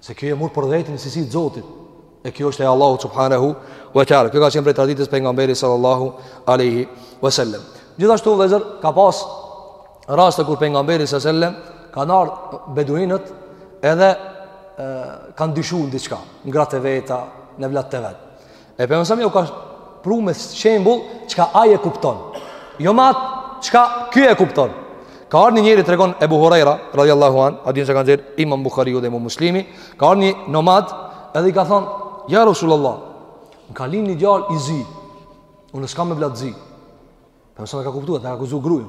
Se kjo e mur prej drejtësisë t'Zotit. E kjo është e Allahu subhanahu wa taala. Kjo ka qenë prej traditës pejgamberit sallallahu alaihi wasallam. Gjithashtu vëllezër ka pas raste kur pejgamberi sallallahu alaihi wasallam kanë ardhur beduinët edhe e, kanë dyshuar diçka, n'gratë e veta, në evlat të vet. E pejgamberi alejhi selam ja ka pru me shembul çka ai e kupton. Jo me atë çka ky e kupton. Ka ardhë një njeri tregon Ebu Hurejra, radiallahu anhu, hadithin që e kanë nxjerrë imam Buhariu dhe imam Muslimi, ka ardhë një nomad edhe i ka thonë, ja Rasulullah, më ka lind një djalë i zi, unë s'kam evlatë t'zi. Pejgamberi alejhi selam e ka kuptu, e ka akuzu grujën.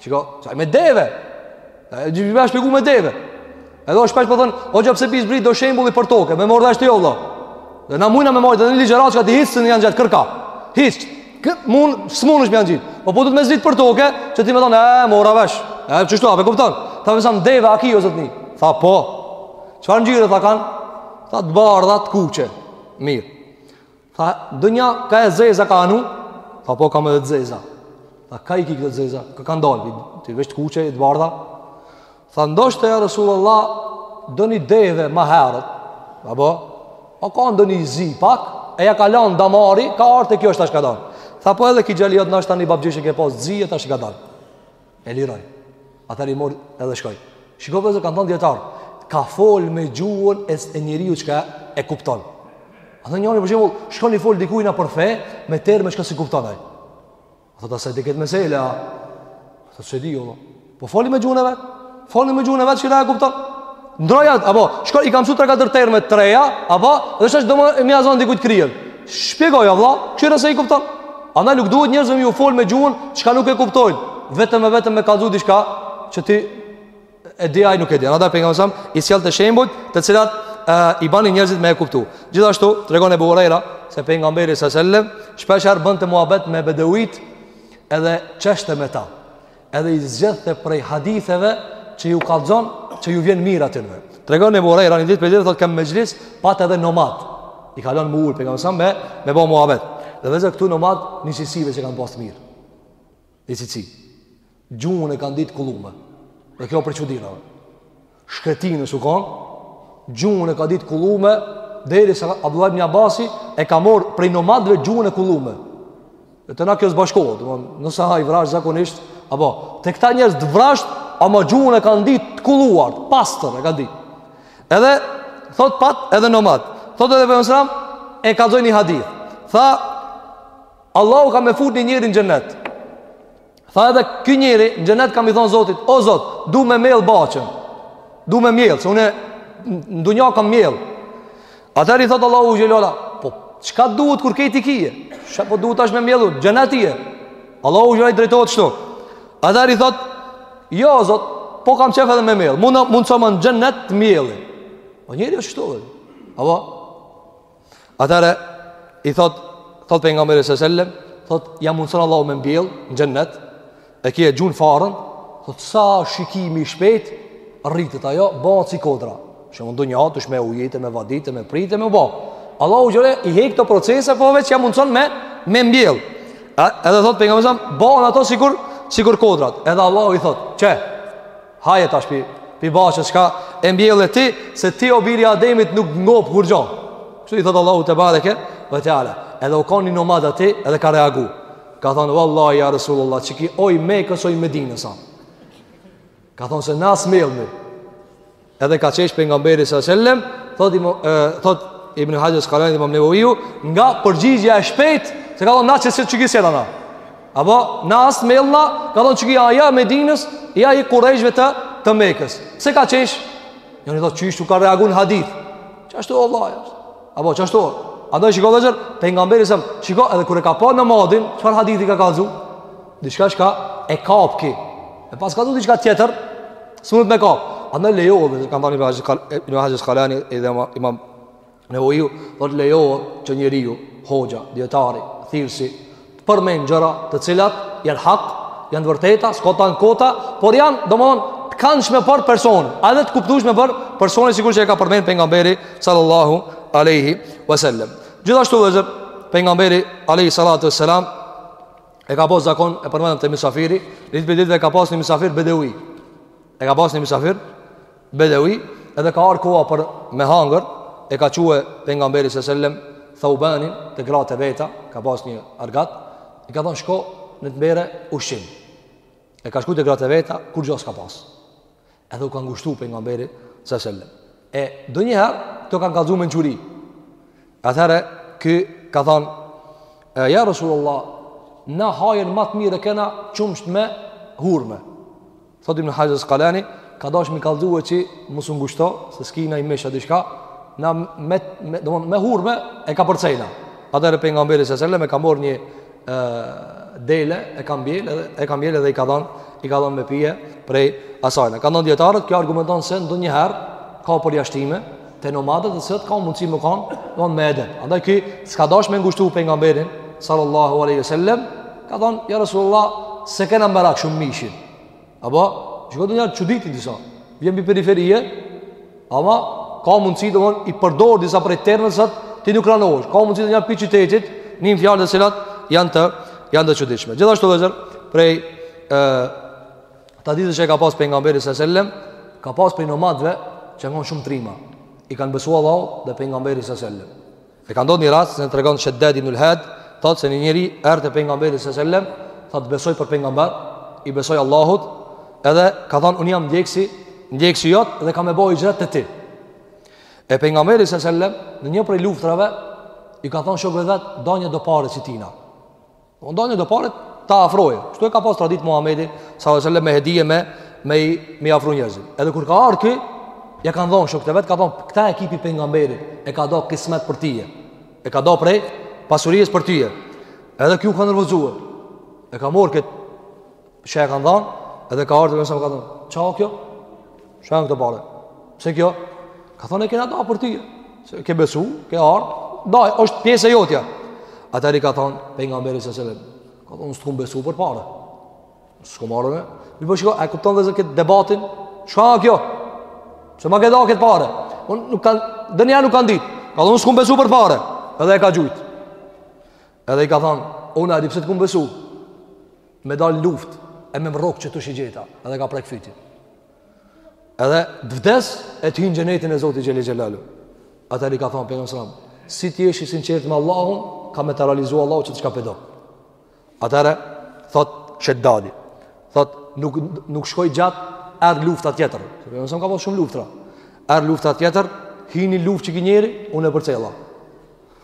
Shiko, qaj me deve. Ju më shpjegu me deve. Edhe o shpesh po thon, o hoxhë pse po i zbrit do shembuj për tokë, me marrë vesh ti valla. Dhe na mujna me marrë do në ligjërata çka ti hicën janë gjatë kërka. Hiç. Kë mund s'munesh me anjë. Po po do të ma zbrit për tokë, që ti me thon, e mora vesh. E qashtu, e kupton? Tha alejhi selam deve a ki o zotni. Tha po. Çfarë ngjyre tha kan? Tha të bardha, të kuqe. Mirë. Tha, ndonja, kah e zeza ka anu? Tha, po, kam edhe të zeza. Tha, kah i ki këto të zeza? Kah kanë dalë, ti veç të kuqe, e të bardha? Tha, ndoshta ja Rasulullah, do një deve ma herët, a bo, a kon do një zi pak, e ja ka lanë damari, ka ardhë e kjo është tash ka dalë. Tha, po edhe ky gjali jot, nashta ta një babgjysh e ke pasë, zi e tash ka dalë. E liroi. Atëherë i mor edhe shkoi. Shiko vëllezër kanë thënë dijetarët, ka fol me gjuhën e, e njeriut çka e kupton. Atë njeri për shembull shkon i fol dikujna për fe me terma që s'i kupton ai. Ai thotë a s'e di këtë mesele. Ai thotë s'e di unë. Po foli me gjuhën e vet. Folni me gjuhën e vet që ai e kupton. Ndroja, apo, shko i kam msu tre katër terme të reja, apo, dhe veç do me ja zon dikujt kryen. Shpjegoja o vëlla, qysh e kupton. Ana nuk duhet njerëzve me ju fol me gjuhën çka nuk e kuptojnë, vetëm e vetëm me kallzu diçka që ti e di ai nuk e di. Ana pejgamberi sa i sjellte shembujt, të cilat e, i bani njerëzit me e kuptu. Gjithashtu tregon Ebu Hurejra se pejgamberi sa selam shpeshherë bënte muhabet me bedevit edhe qeshte me ta. edhe i zgjidhte prej haditheve që ju kallxon, që ju vjen mirë atynve. Tregon Ebu Hurejra një ditë për ditë thotë kem n'mexhlis, pat edhe nomad. I ka lënë m'u ul pejgamberi sa me me bë muhabet. Dhe veç këta nomad ni cilësi veç e kanë pas mirë. Ni cilësi. Gjuhën e kanë dit t'kullume. Dhe kjo për çuditave. shkretinës u kanë, gjuhën e ka dit t'kullume, derisa Abdullah ibn Abasi e ka morr prej nomadve gjuhën e kullume. E te na kjo s'bashkohet, nëse ai i vrazhdë zakonisht, apo, te këta njerëz të vrazhdë, ama gjuhën e kanë dit të kulluar, të pastër e kanë dit. Edhe, thot pat, edhe nomad, thot edhe pejgamberi e kallzoi një hadith. Tha, Allahu ka me fut një njeri n'xhennet. Tha edhe ky njeri, në xhenet ka me i thon Zotit, o Zot, du me mjell baçen. Du me mjell, se unë në dunja kam mjell. Atëherë i thot Allahu xhelala, po çka duhet kur ke ti kije? Çka po duhet tash me mjell? N'xhenet je. Allahu xhelala drejtohet kështu. Atëherë i thot, jo o Zot, po kam qef edhe me mjell. Mundësoma në xhenet t'mjelli. Po njeri është kështu. Apo Atëherë i thot thot pejgamberi sallallahu alajhi wasallam, thot ja mundson Allahu me mbjell në xhennet, e ky e gjun farën, thot sa shikimi i shpejt rritet ajo bahet si kodra. E në dunja duhesh me ujit e me vadit e me prit e me u ba. Allahu xhore i hek këto procese po veç ja mundson me me mbjell. Edhe thot pejgamberi sallallahu alajhi wasallam, bahen ato sikur sikur kodrat. Edhe Allahu i thot, "Qe, Haje tash pi, pi baçes, çka e mbjelle ti, se ti o biri i Ademit nuk t'ngop kurgjo. Kështu i thotë Allahu tebareke ve teala. Edhe u kon një nomad aty edhe ka reagu. Ka thonë, Vallahi, ja Resulullah, qiky o i Mekës o i Medinës, a. Ka thonë se na s'mjellmi. Edhe ka qesh pejgamberi sa selam, thot, imo, e, thot Ibn Haxher Askalani, imam Neveviu, nga përgjigja e shpejt, se ka thonë, na qiky s'o te na. Apo na s'mjellna, ka thonë qiky ja i Medinës, ja i kurejshve të të Mekës. Pse ka qesh? Ja ne do të qysh ka reagu në hadith. Qashtu Allah. Apo qashtu. A do të shikoj vetë pejgamberi sa shiko edhe kur e ka pa nomadin, çfarë hadithi ka kallzu? Diçka çka e kap ky. Me pas kallzu diçka tjetër, s'mund të me kap. A më lejo edhe kam thënë Ibn Haxher Ibn Haxher Askalani edhe imam Neveviu thotë lejohet që njeriu, hoxha, dijetari, thirrsi të përmend gjëra të cilat janë hak, janë vërteta, s'ka tan kota, por janë, domthon, të kanshme për personin, edhe të kuptueshme për personin sikur që e ka përmend pejgamberi sallallahu alaihi wasallam. Gjithashtu vllezër pejgamberi alaihi salatu wasalam e ka pas zakon e përmendëm te mysafiri, ditë prej ditëve e ka pas një mysafir bedewi. E ka pas një mysafir Bedewi, edhe ka ardh koha për me hangër, e ka çu pejgamberi sa selam, Thaubanin te gratë e veta, ka pas një argat, i ka thonë shko në të mbere ushqim. E ka shku te gratë e veta, kurgja s'ka pas. Edhe u ka ngushtu pejgamberi sa selam. E ndonjëherë, të ka kallzu mençuri. Atëherë, ky ka thonë, e, ja Rasulullah, na hajen ma të mirë e kena qumësht me hurme. Thot Ibn Hajar Askalani, ka dash m'i kallëzue që mos u ngushto, se s'ki naj mish a diçka, na me, me, do me hurme e kapërcejna. Atëherë pejgamberi sa selam e ka marrë një ë dele, e ka mjel edhe e ka mjel edhe i ka dhën, i ka dhën me pije prej asaj. Kan thon dijetarët kjo argumenton se ndonjëherë ka përjashtime, Te nomadët të cilët ka mundësi me kanë, do me edep. Andaj ky s'ka dashur me ngushtu pejgamberin sallallahu alaihi wasallam, ka thon ja rasulullah s'e kena merak shumë mishin. A po shikon të janë çuditë disa. Vjen pi periferie, ama ka mundësi domthon i përdor disa prej termës sot ti nuk ranohesh. Ka mundësi ndonjë pi qytetit, një fjalë të cilat janë të janë të çuditshme. Gjithashtu vllezër prej ë Ta ditë që e ka pas pejgamberi sa selam Ka pas prej nomadve që u kon shumë trima I kanë besu Allahut dhe pejgamberit sa selam E ka ndodhë një rast se e tregon Sheddad ibnul Had Thot se një njeri erdh te pejgamberi sa selam Tha t'besoj për pejgamber I besoj Allahut Edhe ka thonë unë jam ndjekësi Ndjekësi jot dhe kam me bo hixhret te ti E pejgamberi sa selam Në një prej luftrave I ka thonë shokve vet danja do pare si tina Unë do një do pare ta afroje. Kështu e ka pas tradit Muhamedi, sa selam me hedije me, me, me i afru njerëzit. Edhe kur ka ardh ky, ja kanë dhonë shokët e vet, ka thonë, këta e ki pi pejgamberit, e ka da kismet për tije. E ka da prej pasurijes për tije. Edhe ky u ka nervozue. E ka morr këtë Që e kanë dhanë, edhe ka ardhë dhe nësa më ka thanë, ça o kjo? Ça janë këto pare? Pse kjo? Ka thonë e kena da për ty, se ke besu, ke ardhë, da, është pjesë e jotja. Atëherë i ka thonë pejgamberit sa selam, ka thonë, unë s'të kum besu për pare. S'kum ardhë dhe, mi po shiko, a kupton vllezër këtë debatin, shka o kjo? Pse ma ke da këto pare. Unë nuk kanë, dhe nja nuk kanë ditë, ka thonë, unë s'kum besu për pare. Edhe e ka gjujtë. Edhe i ka thënë, unë a di pse të kom besu, me dalë n'luft, e me më rrokë qitu shigjeta, edhe ka prekë fytin. Edhe të vdes, e të hi në xhenetin e Zotit Xhele Xhelaluhu. Atëherë i ka thënë Pejgamberi alejhi selam, si t'jesh i sinqertë me Allahun, ka me ta realizu Allahu qeto çka pe do. Atëherë, thot, Sheddadi, thot, nuk, nuk shkoj gjatë, erdh lufta tjetër, Pejgamberi alejhi selam ka bo shumë luftra, erdh lufta tjetër, hini n'luft qiky njeri, unë e përcjella.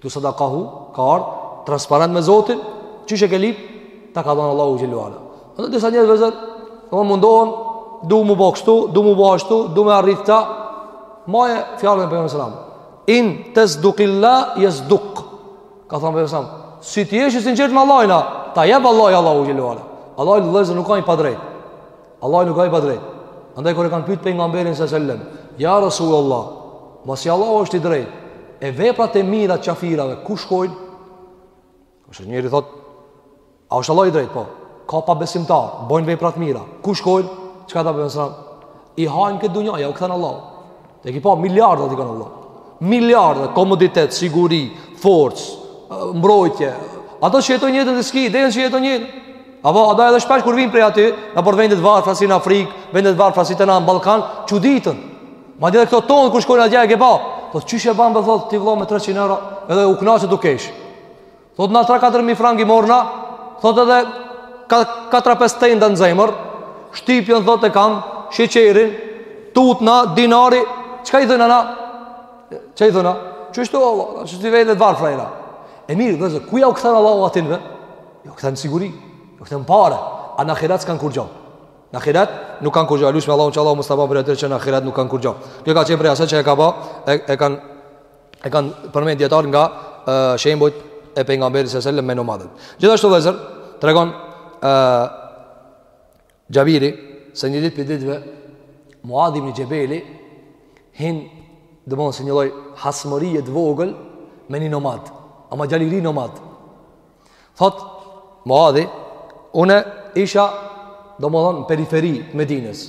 Tu sadakahu, ka ardhë, transparent me Zotin, qysh e ke lyp, ta ka dhënë Allahu Xhelle ve Ala. Disa njerëz, vllezër, domethënë mundohen, du m'u bo kështu, du m'u bo ashtu, du me arrit këta, maje fjalën e Pejgamberit alejhi selam. In tesdukil-lah, jesduk, ka thënë Pejgamberi alejhi selam. Si t'jesh i sinqertë me Allahin, a, ta jep vallahi Allahu Xhelle ve Ala. Allahi vllezër nuk a i padrejtë. Allahu nuk a i padrejt. Andaj kur e kanë pyet pejgamberin alejhi selam, ja Rasulullah, masi Allahu është i drejt. E veprat e mira të qafirave ku shkojnë? Se njeri thot, a është Allahu i drejt? Po. Ka pabesimtar, bojnë vepra të mira. Ku shkojnë? Çka tha Pejgamberi alejhi selam? I hajnë n'këtë dunja, ja u kthen Allahu. E ki pa, miliarda i kanë vllo. Miliarda, komoditet, siguri, forcë, mbrojtje. Ata që jetojnë jetën ti s'ki ide që jetojnë jetën. Apo, ata edhe shpesh kur vinë prej aty, nëpër vende t'varfra si në Afrikë, vende t'varfra si te na në Ballkan, çuditen. Madje këto tonë, kur shkojnë atje, e ke pa. Po, qysh e ban, thotë, ti vllo me 300 euro, edhe u knaqe tu kesh. Thot na 3-4 mijë franga i morna, thot edhe 4-5 stenta në zemër, shtypjen thot e kam, sheqerin, tutna, dinari, qka i dhëna na? Qa i dhëna? Qështu, që ti vende t'varfra jena? E mirë, vllezër, ku ja u kthen Allahu atyneve? Ja u kthen siguri, ja u kthen pare, a në akhirat s'kanë kurgjo. Në akhirat nuk kanë kurgjo, lusmi Allahun që Allahu mos t'na ban prej atyre që në akhirat nuk kanë kurgjo. Kjo ka qenë prej asaj që e ka ba, e, e kanë e kanë përmend dijetarët nga shembujt e pejgamberit sallallahu alajhi wasallam me nomadët. Gjithashtu vllezër tregon Xhabiri se një ditë prej ditëve Muadh ibn Xhebeli hin domethënë si një lloj hasmërie të vogël me një nomad, ama djalë i ri nomad. Thot, Muadhi, une isha, domethonë, në periferi të Medines.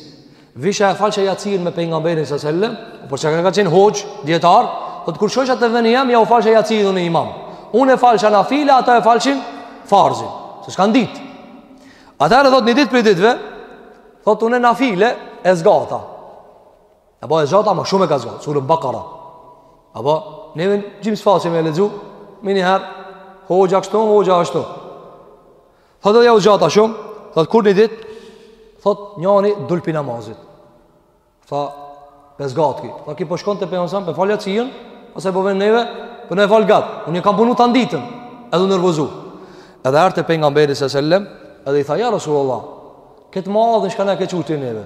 Visha e falsha jacinë me pejgamberin alejhi selam, por çka, ka qenë hoxhë, dijetar, thotë kur shkojsha te veni jem, ja u falsha jacinë unë imam. Une e falsha nafile, ata e falshin farzin. Se s'kanë ditë. Atëherë thot një ditë prej ditëve, thot, une nafile e zgata. Apo e zgat ma shumë e ka zgat Surën Bakara Apo neve në gjims faqe me e lexu Menjëherë Hoxha kështu, hoxha ashtu Thot edhe ja u zgat shumë Thot kur një dit Thot njani dul pi namazit Tha Pse zgat ki Tha ki po shkon të pejnë samë Për falja që jën Ose po ven neve Për ne falë gatë Unë një kam punu tan ditën Edhe nervozu Edhe erdh te pejgamberi së sellem Edhe i tha ja Rasulullah Këtë Muadhin shka na ke çu ti neve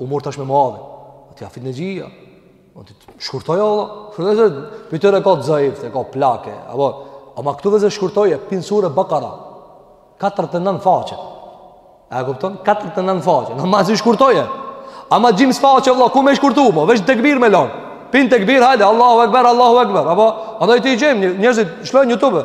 U mor tash me Muadhin. Ti a fitnexhi a. Po ti shkurtoje vëlla. Shkurtoje për se ka të zaif, të ka plak, apo ama këtu vetë shkurtoje prej sures Bakara. 49 faqe. A e kupton? 49 faqe. Namazi shkurtoje. Ama gjims faqe vëlla, ku me shkurtu mo? Veç tekbir me lon. Pin tekbir hajde, Allahu Akbar, Allahu Akbar. Apo andaj ti gjejm njerëzit shkojn YouTube.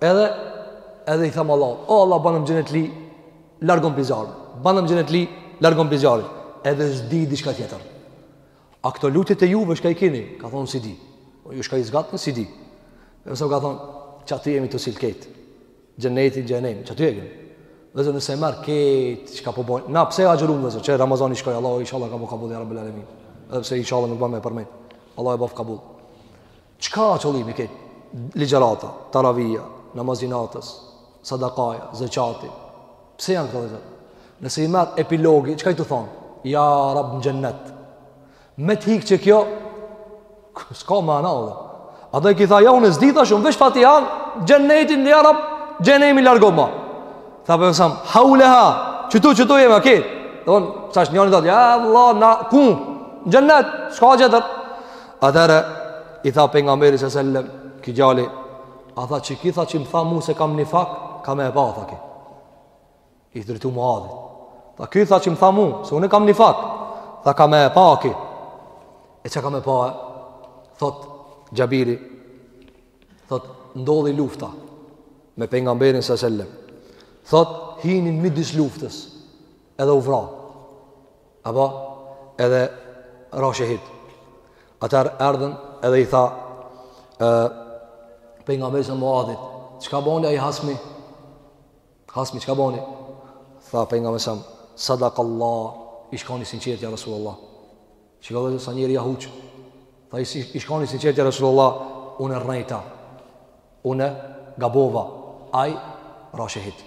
Edhe, edhe i thamë Allah, o Allah, banëm xhenetli, largom pi zjarrit. Banëm xhenetli, largom pi zjarrit. Edhe s'di shka tjetër. A këto lutjet e juve shka i kini? Ka thonë s'i di. O, ju shka i zgatni s'i di. E mësëm ka thonë, qaty jemi tu sill krejt. Xhenetin, xhehenem, qaty jemi. Dhe zërë nëse e merr këtë çka po bojnë. Na, pse agjërum dhe zërë, që Ramazani shkoj, Allah, inshallah ka bo kabul, ja rabel alemin. Edhe pse inshallah nuk bëmë e përmejnë. Allah e bëftë kabul. Çka a qëllimi këtë? Ligjërata, taravija, namazi natës, sadakaja, zeqati. Pse janë këto dhe zërë? Nëse i merr epilogi, çka i të thonë? Ja rab në xhennet. Me të hikë qekjo, s'ka më anë dhe. Edhe ky tha, ja, unë e s'di shumë, veç fati janë, xhennetin, ja rab, xhehennemin largoma. Tha për nësëm, haule ha, qetu, qetu jemi, a këtë? Dhe unë, sa është njërën i thotë, ja, vla, na, ku? Në xhennet, s'ka gjithër. Atëherë i tha pejgamberi sa selam, "Ki djali, a tha qiky tha qi m'tha mu se kam nifak, ka me pa tha ki." Iu drejtu Muadhit. Tha ky tha qi m'tha mu, se unë kam nifak. Tha ka me pa ki. E çka ka me pa? Thot Xhabiri. Thot ndodhi lufta me pejgamberin sa selam. Thot hini n'midis luftës edhe u vra. Apo edhe ra shehid. Atër erdhen edhe i tha e, pejgamberi sem Muadhit, çka boni ai hasmi? Hasmi, çka boni? Tha pejgamberit sem, sadakallah, ish kon i sinqert ja Rasulullah. Që ka dhe sa njëri ja huqë. Tha ish kon i sinqert ja Rasulullah, unë e rrejta, unë e gabova, aj ra shehid.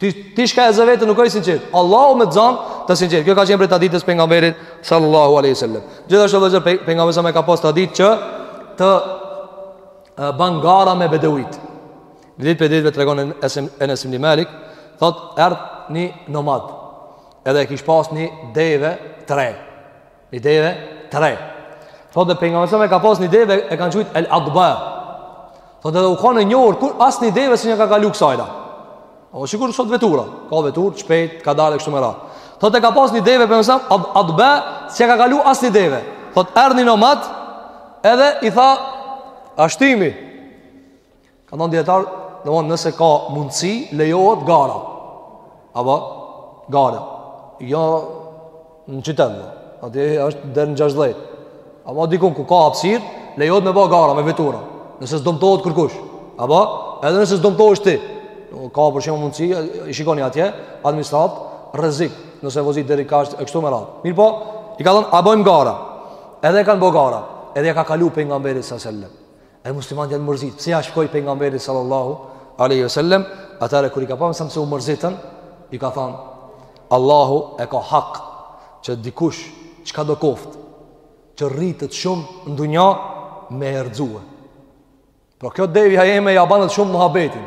Ti ti shka e zë veten nuk je i sinqert. Allahu me zan të sinqert. Kjo ka qenë prej traditës pejgamberit sallallahu alaihi wasallam. Gjithashtu edhe pejgamberi selam e ka pas traditë që të ban gara me bedeuit. Një ditë prej ditëve tregon Enes ibn Malik, thot erdh një nomad. Edhe e kish pas një deve të re. Një deve të re. Thotë dhe pejgamberi selam e ka pas një deve e kanë qujtë el adba. Thotë dhe u kanë e njohur, kurrë asnjë deve s'ja ka kalu kësajna. O sikur sot vetura, ka vetur, shpejt, kadale e kështu me radhë. Thotë e ka pas një deve pejgamberi selam, ad, adba, s'ja ka kalu asnjë deve. Thotë erdh një nomad, edhe i tha a shtimi. Kanë thonë dijetarë, domethonë, nëse ka mundësi, lejohet gara. Apo, gara. Jo, në qytet, dhe. Aty është deri në gjashtëdhjetë. Apo, dikun ku ka hapsir, lejohet me ba gara, me vetura. Nëse s'domtohet kërkush. Apo, edhe nëse s'domtohesh ti. Ka për shembull mundësi, i shikoni atje, administrat, rrezik, nëse vozit deri kaq, e kështu me radhë. Mirëpo, i ka thonë, a bojmë gara. Edhe e kanë bo gara. Edhe e ka kalu pejgamberin sa sellem. E muslimanët janë mërzit, pse ja shkoi pejgamberit sallallahu aleyhi sallem, atëherë kur i ka pa alejhi selam se u mërzitën, i ka thanë, Allahu e ka hak që dikush çka do koftë, që rritet shumë në dunja me e rrëzue. Pra kjo devja jeme ja banët shumë muhabetin.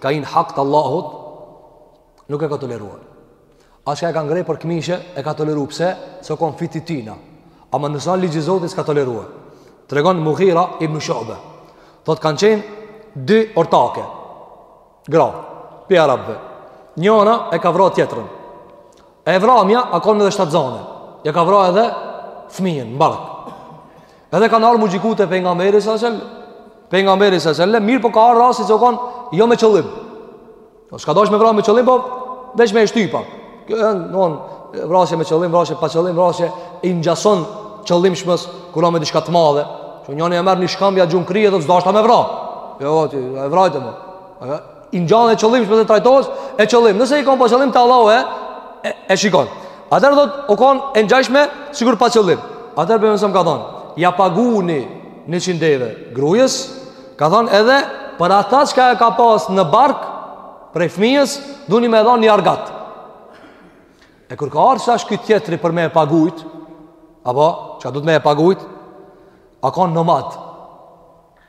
Ka in hak të Allahut Nuk e ka toleruar Atë çka e ka ngreh për këmishe E ka toleru pse Se u kon fyti i tina Ama nëse a ligji i Zotit s'ka toleruar Tregon Mughira ibn Shobe Thot kanë qenë Dy ortake Gra Pi Arabve Njona e ka vra tjetërën E vramja a konë edhe shtatzane Ja ka vra edhe fmijën m'bark Edhe kanë ardh m'u gjyku te pejgamberi sa sel, pejgamberi sa sel, mirëpo ka ardh rasti se u kon jo me qëllim. Po s'ka dasht me vra me qëllim, po veç me e shty pak. Kjo janë don vrasje me qëllim, vrasje pa qëllim, vrasje i ngjason qëllimshmës kur a me diçka të madhe. Që njëri e merr një shkamb ja gjun kreje e thotë s'dashta me vra. Jo, ti e vrajte. i ngjan e qëllimshmes trajtohet me qëllim. Nëse u kanë pa qëllim te Allahu e e, e shikon. Atëherë do t'u kon e ngjashme sikur pa qëllim. Atëherë pejgamberi selam ka thon. Ja paguani 100 deve grujës, ka thon edhe për ata çka ka pas në bark prej fëmijës, duni me dhon një argat. E kur ka ardhur tash ky tjetri për me e pagujt, apo çka duhet me e pagujt, a kon nomad.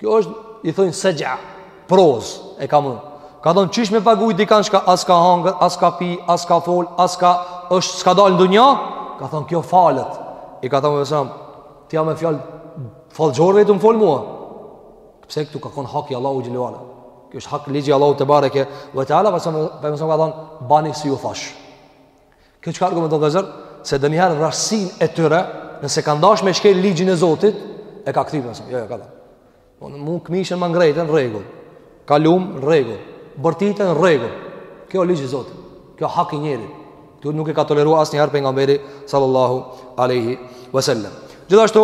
Kjo është, i thojnë, sexh, prozë, e ka mund. Ka thonë, qysh me pagu dikan çka as ka hangër, as ka pi, as ka fol, as ka është, s'ka dalë në dunja? Ka thonë, kjo falet. I ka thonë, alejhi selam, ti a me fjalë t'fallxhorëve je tu më folë mua. Pse këtu ka konë hak i Allahut xhelle ve ala. Kjo është hak, ligj i Allahut tebareke ve teala, Pejgamberi alejhi selam ka thonë, bani si ju thashë. Kjo çka argumenton vllazër se ndonjëherë rastin e tyre, nëse kanë dash me shkel ligjin e Zotit, e ka kthy alejhi selam. Jo, jo, ka thonë. Po mu këmishën ma ngrehtën, n'rregull. Kalum, n'rregull. Bërtitën, n'rregull. Kjo ligj i Zotit. Kjo hak i njerit. Këtu nuk e ka toleruar asnjëherë pejgamberi sallallahu alaihi wasallam. Gjithashtu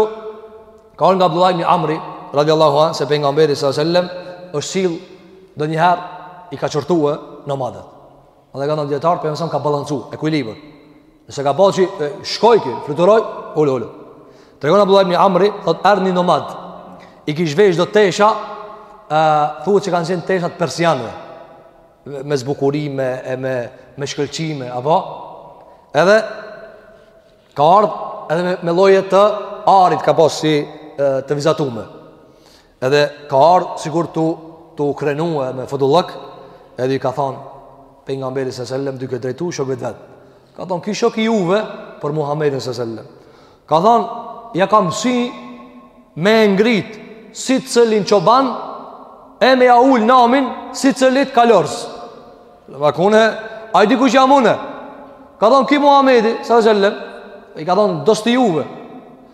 ka ardhur nga Abdullah ibn Amri radiallahu anhu se pejgamberi sallallahu alaihi wasallam është sill ndonjëherë i ka qortue nomadët. Edhe ka kanë dijetar Pejgamberi alejhi selam, ka balancu ekuilibër. Nëse ka pa që shkoi ky, fluturoi, ulu, ulu. Tregon Abdullah ibn Amri, thotë erdh ni nomad. I kish vesh do tesha, thuhet që kanë qenë tesha të persianëve. Me zbukurime e me me shkëlqime, apo edhe ka ardh edhe me, me lloje të arit ka pas si të vizatume. Edhe ka ardhë sigur të të krenue me fëdullëk Edhe i ka thonë Për nga mberi së sellem duke drejtu shokët vetë Ka thonë ki shok i juve Për Muhammedin së sellem Ka thonë Ja kam si me ngrit Si të cëllin që ban E me ja ullë namin Si të cëllit kalors Dhe kune A i di ku që jamune Ka thonë ki Muhammedin së sellem I ka thonë dosti juve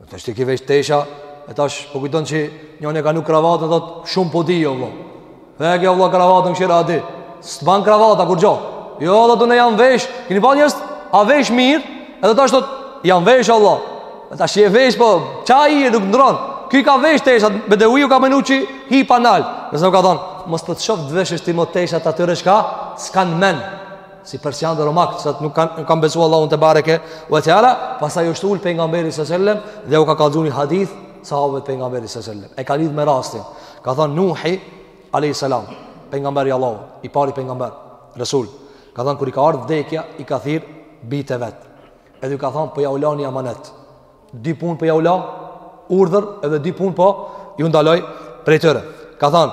Dhe të shtë ti ki vesh tesha, e tash po kujton që njoni e ka vnu kravatën, thotë shumë po di, jo vlla. Dhe e ke vnu kravatën në këshirë ati. S'të ban kravata kurgjo. Jo, thotë unë jam vesh, keni pa njës, a vesh mirë, edhe tash thotë jam vesh, vlla. Dhe tash je vesh, po, ça je nuk ndron. Ky ka vesh tesha, bedeviu ka menu që hipa nalt. Alejhi selam ka thonë, mos po të shof t'veshësh ti mo tesha të atyre çka s'kanë men. si persian dhe romak se nuk kanë nuk kanë besuar Allahun tebareke ve teala pastaj është ul pejgamberi sallallahu alajhi wasallam dhe u ka kallzu një hadith sahabët pejgamberi sallallahu alajhi wasallam e ka lidh me rastin ka thënë nuhi alayhi salam pejgamberi i Allahut i pari pejgamber rasul ka thënë kur i ka ardhur vdekja i ka thirr bijt e vet edhe ju ka thënë po jau la ni amanet dy punë po jau la urdhër edhe dy punë po ju ndaloj prej tyre ka thënë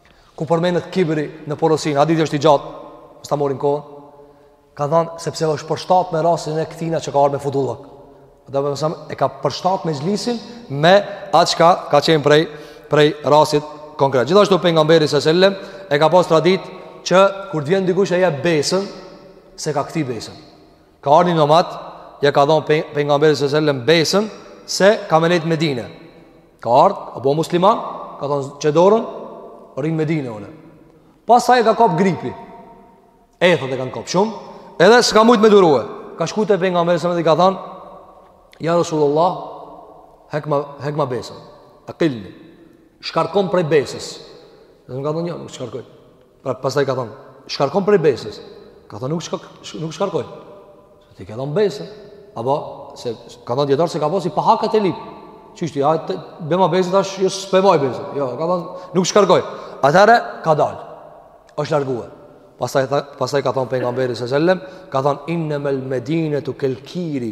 ku përmendet kibri në porosinë, hadithi është i gjatë, mos ta marrim kohën, ka thënë, sepse është përshtat me rastin e këtina që ka ardh me fodullak. Demek alejhi selam, e ka përshtat mexhlisin me atë çka ka qenë prej, prej rastit konkret. Gjithashtu pejgamberi sallallahu alaihi wasallam, e ka pas traditë që kur të vjen dikush e jep besën, s'e ka kthy besën. Ka ardh një nomad, ja ka dhonë pe, pejgamberi salasellem besën, se ka me nejtë Medine. Ka ardh, a bo musliman, ka thonë qe dorën, rri n'Medine une. Pastaj e ka kap gripi, ethet e kanë kap shumë, edhe s'ka mujtë me durue. Ka shku te pejgamberi salasellem dhe i ka thonë, ja Rasulullah, hekma, hekma besën, ekilni, shkarkom prej besës. Dhe i ka thonë, ja, jo, nuk shkarkoj. Pra pastaj ka thënë, shkarkom prej besës. Ka thënë nuk shka, nuk shkarkoj. Se ti ke dhënë besën. Apo se kanë thënë dijetarët se ka pasi pa hakat e lip. Qysh ti, hajde bëma besë tash, jo s'pe maj besë. Jo, ka thënë nuk shkarkoj. Atëherë ka dal. Është larguar. Pastaj pastaj ka thënë pejgamberi salasellem, ka thënë innemel Medinetu kelkiri.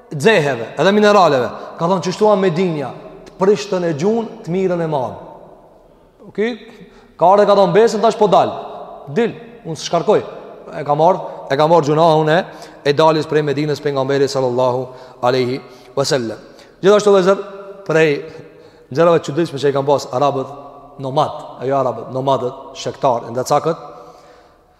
xeheve, edhe mineraleve. Ka thonë qështu a Medinja, të prishtën e gjun, të mirën e man. Ok, ka ardh e ka dhonë besën, tash po dalë. Dil, unë s'të shkarkoj. E ka marrë, e ka marrë gjunahun e, e daljes prej Medines pejgamberi sallallahu aleyhi vësallem. Gjithashtu vllezër, prej gjërave të çuditshme që i kanë pas arabët, nomad, e jo arabët, nomadët, shtegtarë, endacakët,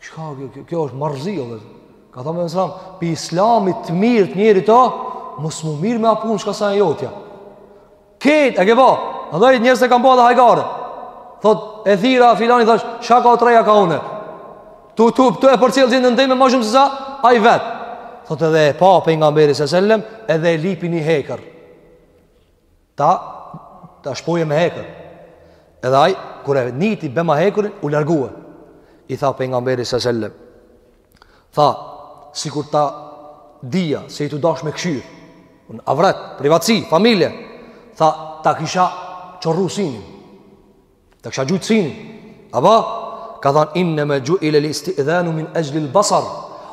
Çka, kjo, kjo, kjo është marrëzi, o vllezër. Ka thonë me nësram, pi islamit të mirë të njerit a, mos m'u mirr me at punë çka s'a e jotja. Ketë, e ke pa, edhe njerëzit e kanë ba dhe hajgare. Thot, e thirra filanin, thash, çka ka o t'reja ka une. Tu, tu, tu e përcjell jetën teme, ma shumë se sa, ai vetë. Thot edhe e pa, pejgamberi salasellem, edhe e lipi një hekër. Ta, ta shpoje me hekër. Edhe ai, kur e niti be ma hekurin, u largue. I tha pejgamberi salasellem. Tha, sikur ta dija se je tu dash me kshyr në avret, privatsi, familje. Tha, ta kisha qorru sinin. Ta kisha gjujtë sinin. Apo? Ka thonë, innema xhuilel istidhanu min exhlil basar.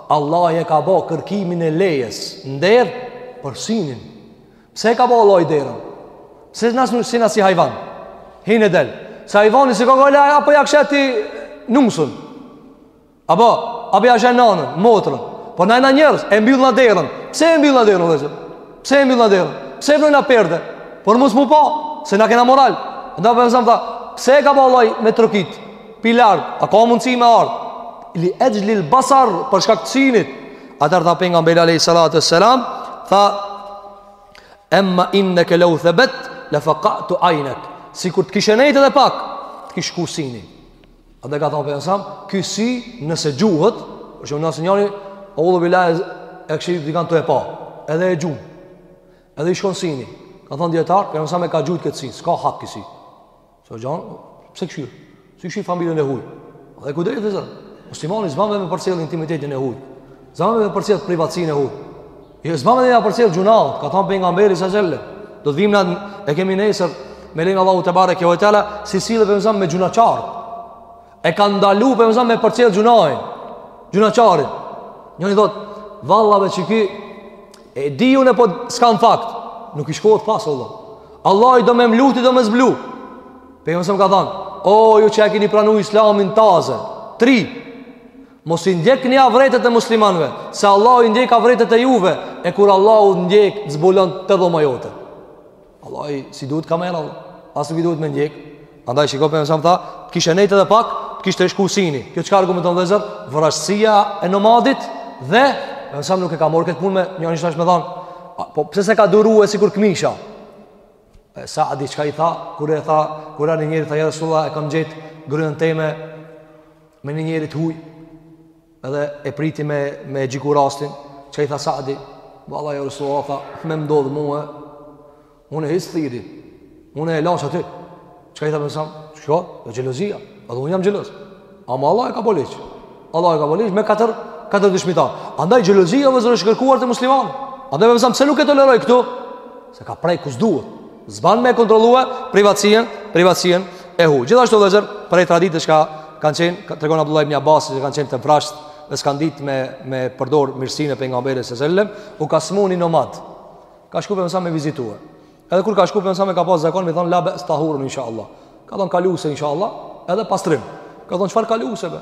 Allahi e ka bo kërkimin e lejes, n'derë për sinin. Pse e ka bo Allahi derën? Pse na s'jena si hajvan? Hin e del. Se hajvani s'i ka gajle, a po ja kshyr ti nusen. Apo, a po ja sheh nanën, motrën. Po na jena njerëz, e mbyllë na derën. Pse e mbyllë na derën, vllezër? Pse e mbyllë na derën? Pse e vnojm na perde? Për mos m'u pa, se na kena moral. Nda për nëzëm, tha, pse e ka ba Allahi me trokit? Pi larg, a ka mundësi me ardhë? Li exhlil basar për shkak të sinit. Atëherë tha pejgamberi alejhi salatu ve selam, tha, ema inneke leu thebette lefeka'tu ajnek. Sikur të kishe nejt edhe pak, të kish shku sini. A dhe ka thonë për nësam, kësi nëse gjuhët, është më nësë njani, o u dhëbila e, e këshi të kanë të e pa, edhe e gjuhë, edhe i shkonë sini, ka thonë djetarë, për nësam e ka gjuhët këtë si, s'ka hak kësi. Së so, gjanë, pëse këshirë? Së këshirë familjën e hujë? A dhe ku dhe i të zërë? Muslimani zbanë dhe me përcjellë intimitetin e hujë, zbanë dhe me përcjellë privatsin e hujë. Jo, s'ban me ia përcjellë gjynahet, ka thonë pejgamberi alejhi selam, do të vijmë na e kemi nesër, me lejen e Allahut tebareke ve teala, si sillej pejgamberi alejhi selam me gjynahqarë, e ka ndalu pejgamberi alejhi selam me përcjellë gjynahun, gjynahqarin, njëni thotë, valla be qeky, e di unë po s'kam fakt, nuk i shkohet pas Allah, Allahi do me mlu, ti do me zblu, pejgamberi alejhi selam ka thonë, o ju që e kini pranu islamin taze, t'ri, Mos i ndjekni avretet e muslimanve Se Allah i ndjek avretet e juve E kur Allah u ndjek Zbulon te dhoma jote Allahit s'i duhet kamera As nuk i duhet me ndjek Andaj shiko pejgamberi alejhi selam tha Kishe nejtë edhe pak Kish t'shku syni Kjo çka argumenton vllezër Vrazhdësia e nomadit Dhe pejgamberi alejhi selam nuk e ka marrë këtë punë me Njëni tash me than Po pse s'e ka duru e sikur këmisha Saadi çka i tha Kur e tha Kur një njeri tha Ja Resulullah e kam gjetë Gruen teme me një njeri t'huj edhe e priti me, me gjiku rastin çka i tha Saadi valla ja resulullah tha me m'ndodhë mue unë e hisë thiri unë e la çaty çka i tha pejgamberi alejhi selam që kjo o xhelozia edhe unë jam xheloz ama Allah e ka bo ligj Allah e ka bo ligj me katër katër dëshmitarë andaj xhelozia vllezër është kërkuar te muslimani andaj pejgamberi alejhi selam pse nuk e toleroi këtu se ka prek ku s'duhet S'ban me kontrollue privatësinë, privatësinë e huj. Gjithashtu vllezër, prej traditës që kanë qenë, tregon Abdullah ibn Abbas, që kanë qenë të vrazhdë, dhe s'kanë ditë me, me përdorë mirësinë e pejgamberit alejhi selam, u ka smu një nomad. Ka shku pejgamberi alejhi selam me vizitue. Edhe kur ka shku pejgamberi alejhi selam e ka pasë zakon, me thonë la be's tahurun, insha Allah. Ka thonë kaluse, insha Allah, edhe pastrim. Ka thonë çfarë kaluse, be?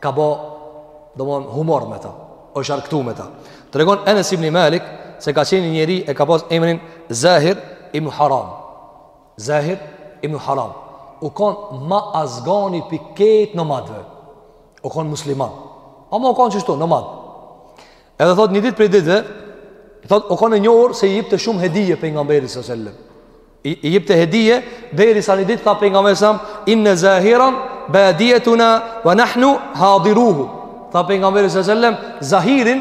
ka bo domon humor me ta o sharktu me ta tregon Enes ibn Malik se ka qenë ni njeri e ka pas emrin Zahir ibn Haram Zahir ibn Haram u kon ma azgani pi ket nomadve u kon musliman ama u kon qeshtu nomad Edhe thot një ditë prej ditëve, thot u kan i njohur se i jepte shumë hedije pejgamberit sallallahu alajhi wasallam. I, i jepte hedije derisa një ditë tha pejgamberi sa inna zahiran badiyatuna wa nahnu hadiruhu. Tha pejgamberi sallallahu alajhi wasallam zahirin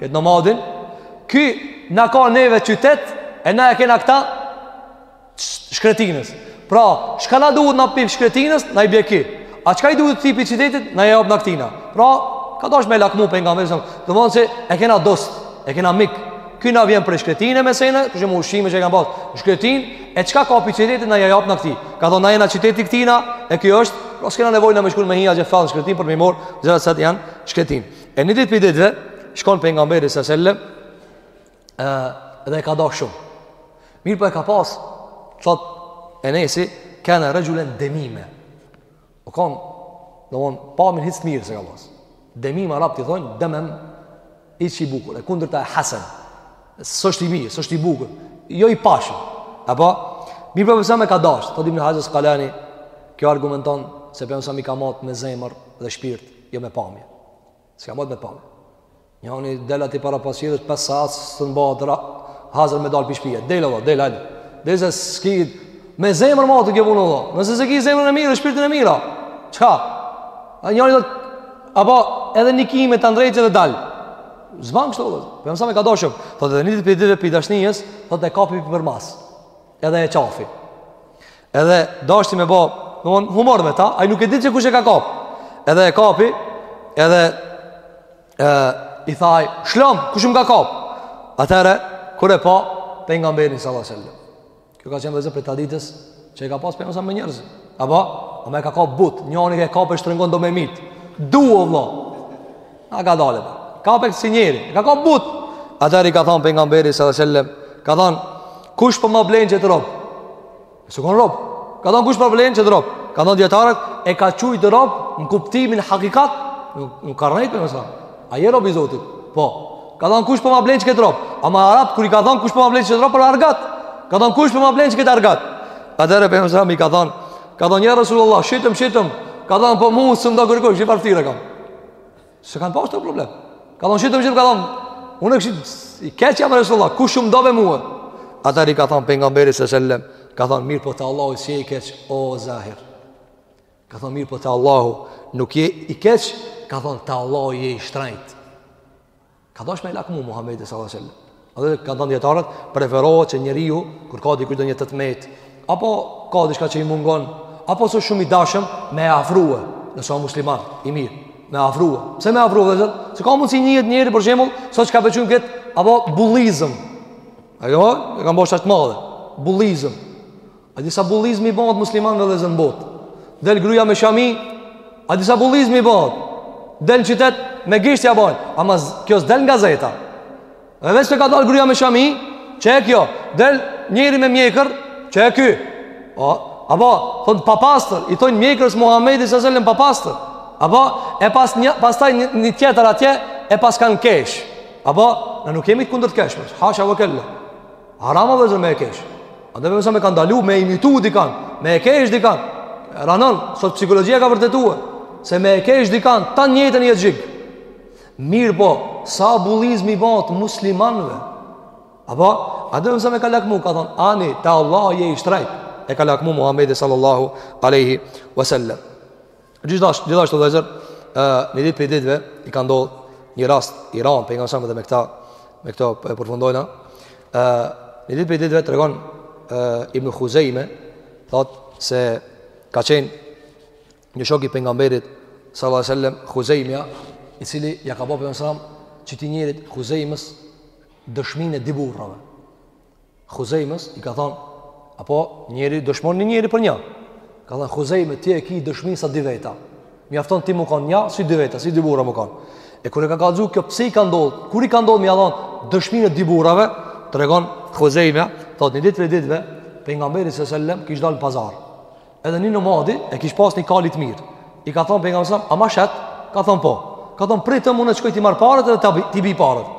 këtë nomadin ky na ka neve qytet e na e kena këta shkretinës. Pra, çka na duhet na pi shkretinës, na i bje ky. A çka i duhet atij pi qytetit, na i jap na këtina. Pra, ka dash me e lakmu Pejgamberi alejhi selam. Domethon se e kena dost, e kena mik. Ky na vjen pi shkretine me sene, për shembull ushqime që e kanë pas n'shkretinë, e çka ka pi qytetit, na i jap na këtij. Ka thonë na jena qyteti këtina, e ky është, pra s'kena nevojë na me shku me hi aq thellë n'shkretinë për me i marrë, gjërat sa janë n'shkretinë. E një ditë prej ditëve, shkon Pejgamberi alejhi selam, edhe e ka dash shumë. Mirëpo e ka pas, thotë Enesi, kane rexhulen demime. U kon, domethon, pamjen hiç t'mirë s'e ka pas. Demim arabët i thonë, demim, hiç i bukur, e kundërta e hasen. S'është i mirë, s'është i bukur, jo i pashëm. A po, mirëpo Pejgamberi e ka dashtë, thotë Ibn Haxher Askalani, kjo argumenton se Pejgamberi i ka matë me zemër dhe shpirt, jo me pamje. S'ka matë me pamje. Njani del aty para pasqyrës 5 saat s'të bahet hazër me dal pi shpie. Del apo, del hajde. Se s'ki me zemër më atë ke vunu vlla. Nëse s'e ki zemrën e mirë, shpirtin e mirë. Çka? A njani do apo edhe një kime ta ndreq dhe dal. S'ban kështu. Pejgamberi e ka dashur. Po dhe një ditë prej ditëve prej dashnijes, thotë e kapi përmas. Edhe e qafi Edhe dashti me bo domethon humor me ta Ai nuk e diti që kush e ka kap Edhe e kapi Edhe e, I tha lshom, kush më ka kap Atëherë, kur e pa Pejgamberin sallallahu alaihi wasallam Kjo ka qenë vëllezër prej traditës Që e ka pas Pejgamberi me njerëz A po, ama e ka kap butë Njani e kap e shtrëngon do me e myt Duhet vlla A kadalë pak. Kape si njeri, kape butë. Atëherë i ka thonë Pejgamberi sallallahu alaihi wasallam, ka thonë, kush po ma blen qët rob? E s'u kon rob. Ka thonë, kush po e blen qët rob? Ka thonë dijetarët, e ka qujt rob në kuptimin hakikat, nuk ka rrejt Pejgamberi. A je rob i Zotit? Po. Ka thonë, kush po ma blen qikëtë rob? Ama arabët, kur i kanë thonë, kush po ma blen qikëtë rob, për argat. Ka thonë, kush po ma blen qikëtë argat? Atëherë Pejgamberit i ka thonë, ka thonë, ja Resulullah, shitëm, shitëm, ka thonë, po mu, s'më do kërkush, shih çfarë fytyre kam. S'e kanë pasur problem. Ka thonë, shitëm, shitëm, ka thonë, unë edhe kështu, i keq jam Resulullah, kush më do be mua? Atëherë ka thonë, Pejgamberi sallallahu alaihi wasallam, ka thonë, mirëpo te Allahu, s'je i keq, o Zahir. Ka thonë, mirëpo te Allahu, nuk je i keq, ka thonë, te Allahu je i shtrejtë. Ka dash me e lakmu Muhamedi sallallahu alaihi wasallam. Edhe kanë thënë dijetarët, preferohet që njeriu kur ka dikush ndonjë të metë, apo ka diçka që i mungon, apo s'është shumë i dashëm me e afrua, nëse është musliman i mirë, me e afrua. Pse me e afrua vëllezër? Se ka mundësi një tjetër njeri për shembull, sot çka po e qujm kët, apo bullizëm. Ajo, e kanë bo çështje të madhe. Bullizëm. A di sa bullizmi i bëhet muslimanëve vëllezër në botë. Del gruaja me shami, a di sa bullizmi i bëhet. Del në qytet me gisht ja bën. Ama kjo s'del në gazeta. Edhe veç se ka dalë gruaja me shami, çe e kjo. Del njëri me mjekër, çe e ky. O, apo thon i papastër, i thon mjekrës Muhamedit sallallahu alajhi wasallam papastër. Apo e pas një pastaj një, një tjetër atje e paskan kesh. A po ne nuk jemi kundër të keshmes, hasha wa kella. Haram a vëllezër me e kesh. Alejhi selam e ka ndalu, me imitu dikan, me e kesh dikan. E rranon, sot psikologjia ka vërtetuar, se me e kesh dikan, tanë jetën e ndjek. Mirëpo, sa bullizmi i bahet muslimanve. Apo, alejhi selam e ka lakmu, ka thonë, ani, te Allahu je i shtrajt, e ka lakmu Muhammedi sallallahu aleyhi wasallam. Gjithashtu, gjithashtu vëllezër, një ditë prej ditëve, i ka ndodhë një rast i randë Pejgamberit alejhi selam dhe me këta, me këta po e përfundojna, një ditë prej ditëve tregon Ibn Khuzejme, thot se ka qenë një shok i Pejgamberit, sallallahu alaihi wasallam Khuzejmja i cili ja ka bo Pejgamberi alejhi selam qëtij njerit Khuzejmës dëshminë e dy burrave Huzejmës i ka thonë, apo njeri dëshmon një njeri për një. Ka thonë, Huzejmë, ti e ki dëshmi sa dy veta. Mjafton ti me konë një, si dy veta, si dy burra me konë. E kur e ka kalëzu, kjo pse i ka ndodhë, kur i ka ndodhë, me ia thonë dëshminë e dy burrave, tregon Huzejmë, thotë një ditë prej ditëve, Pejgamberi alejhi selam, kish dalë në pazar. Edhe një nomad, e kish pas një kali të mirë. I ka thonë Pejgamberi alejhi selam, a ma shet, ka thonë po. Ka thonë, pritëm unë të shkoj t'i marr paret edhe t'i bi paret.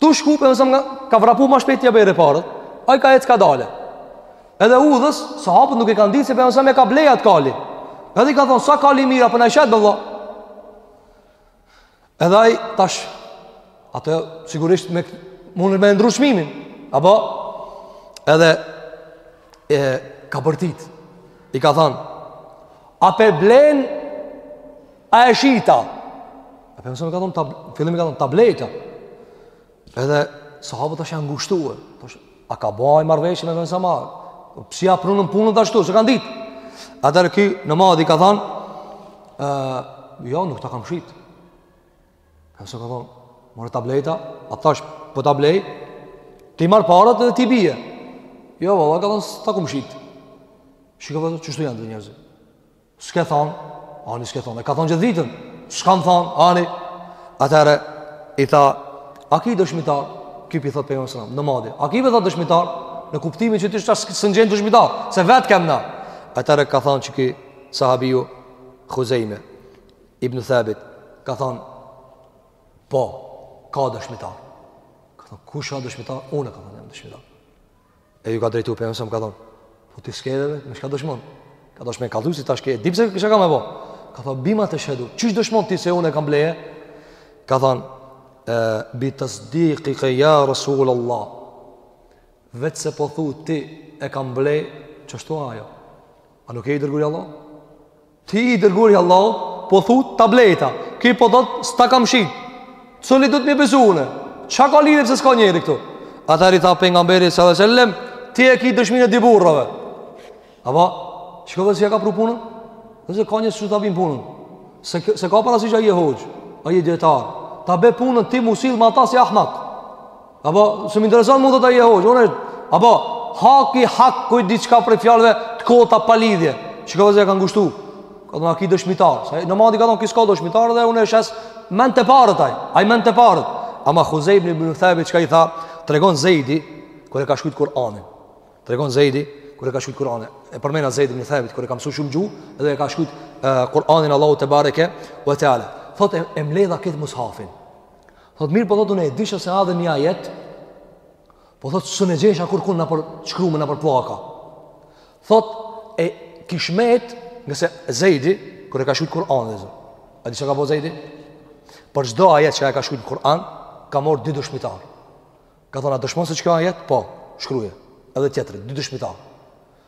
Tu shku Pejgamberi alejhi selam ka vrapu ma shpejt t'ja bjere paret Ai ka ec ka dalë Edhe udhës sahabët nuk e kanë ditë se Pejgamberi alejhi selam e ka ble atë kali Edhe i ka thonë Sa kali i mirë a po na e shet bëllo Edhe ai tash Atë sigurisht me mun me ndru çmimin Apo Edhe E ka bërtit I ka thonë A pe blen A e shita? E Pejgamberi alejhi selam i ka thonë, tab, n'fillim i ka thonë, ta bleta. Edhe sahabët tash janë ngushtu. A ka bo ai marrëveshje me Pejgamberin alejhi selam? Si ia prunën punën të ashtu, s'e kanë ditë. Atëherë ky nomadi ka thonë, uh, jo, nuk ta kam shitë. Pejgamberi alejhi selam i ka thonë, more ta bleta, a t'thash po ta blej, t'i marr paret edhe t'i bije. Jo, valla, ka thonë, s'ta kam shitë. Shikë, qështu janë njerëzit? S'ke thonë, ani s'ke thonë, e ka thonë gjithë ditën, s'kam thonë, ani, atëherë, i tha, a ki dëshmitar, ky po i thot Pejgamberit alejhi selam nomadi, a ki thot dëshmitar, në kuptimin që ti tash s'mun gjen dëshmitar, se vetë kem na, atëherë ka thonë qiky sahabiju Khuzejme, Ibn Thabit, ka thonë, po, ka dëshmitar, ka thonë, kush â dëshmitar, unë ka thonë, jam dëshmitar, E ju ka drejtu pejgamberi sa selam ka thonë, po ti s'ke edhe vetë, me çka dëshmon? Ka dashtë me kallzu si ta shke, di pse kësha ka me bo? Ka thonë, bima teshhedu, qysh dëshmon ti se unë e kam ble? Ka thonë, e, bi tasdikike ja Rasul Allah, veç se po thu ti e kam ble, qeshtu ajo? A nuk je i dërguri Allah? Ti i dërguri Allahu, po thu ta bleta. Ky po thot s'ta kam shit. Cilit du me i besu une? Çka ka lidhje pse s'ka njeri këtu? Atëherë i tha pejgamberi sallallahu alajhi wasallam, ti e ke dëshminë e dy burrave. Apo shikoj si ja ka pru punën. Nëse ka një çu ta bin punën. Se se ka pare si ai e hoxhë, ai e dijetar. Ta bje punën ti m'u sill me ata si ahmak. Apo, s'më intereson mu dhëta i e hoxhë, unë është, apo, haki, hak, kujt diçka prej fjalëve të kota pa lidhje, çka vllezër e ka ngushtu, ka thonë a ki dëshmitar, se nomadi ka thonë ky s'ka dëshmitar dhe unë është esë mend te paret aj, aj mend te paret, ama Huzejme ibn Thabit çka i tha, tregon Zejdi, kur e ka shkrujtë Kur'anin, tregon Zejdi, kur e ka shkrujtë Kur'anin, e përmena Zejd ibn Thabit, kur e ka mësu shumë gjuhë, edhe e ka shkrujtë Kur'anin e Allahut tebareke ve teala, thot e, e mledha këtë mus'hafin, Thot mirëpo thot unë e disha se o edhe një ajet Po thot s'un e gjesha kurkun nëpër shkrime nëpër pllaka Thot e kish met Ngase Zejdi Kur e ka shkrujt Kur'anin vllezër A di çka ka bo Zejdi Për çdo ajet që e ka shkrujt n'Kur'an Ka marr dy dëshmitar Ka thon a dëshmon se qiky ajet Po shkruje Edhe tjetri dy dëshmitar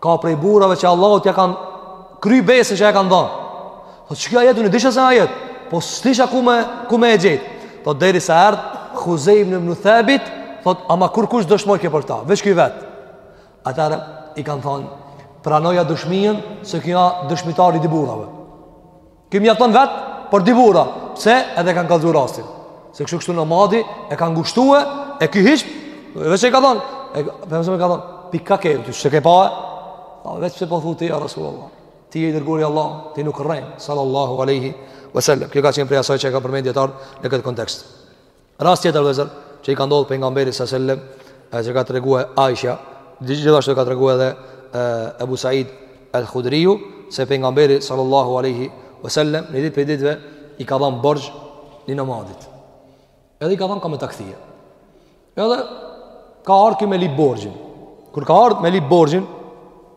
Ka prej burrave që Allahut ja kanë kry besën që ja kanë dhënë. Thot qiky ajet unë disha se ajet, po s'disha ku me ku me e gjet. Thot derisa erdh Huzejme Ibn Thabit, thot ama kurkush s'dëshmojke për kta, veç ky vet. Atëherë i kam thënë pranoja dëshminë se ky o dëshmitari i dy burrave. Ky mjafton vet për dy burra, pse edhe kanë kallzu rastin. Se kështu kështu nomadi e ka ngushtu e ky hiç veç ka thon, e pejgamberi ka thon, pi ka ke ti s'e ke pa? Po veç pse po thu ti ja Rasulullah. Ti je i dërguar i Allah, ti nuk rren sallallahu alaihi wasallam. Kjo ka qenë prej asaj që e kanë përmendë dijetarët në këtë kontekst. Rast tjetër vllezër që i ka ndodhur pejgamberit sa selam, siç ka treguar Aisha, gjithashtu ka treguar edhe Abu Said al-Khudri se pejgamberi sallallahu alaihi wasallam një ditë prej ditëve i ka dhënë borxh një nomadit. Edhe i ka thënë kam me ta kthy. Edhe ka ardhur me lyp borxhin. Kur ka ardhur me lyp borxhin,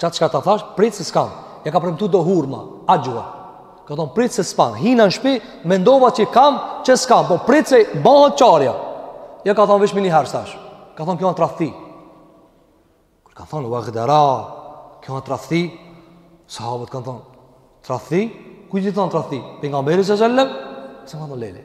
Qatë çka ta thash, prit se s'kam. Ja ka premtu do hurma, axhua. Ka thonë, prit se s'kam. Hina në shpi, mendova që kam, që s'kam. Po prit se bohet çarja. Ja ka thonë, veç menjëherë s'tash. Ka thonë, kjo o një tradhti. Kur ka thonë, ua gadra, kjo o një tradhti. Sahabët kanë thonë, tradhti? Kujt i thonë tradhti? Pejgamberit sa selam? Se ka thonë, leni.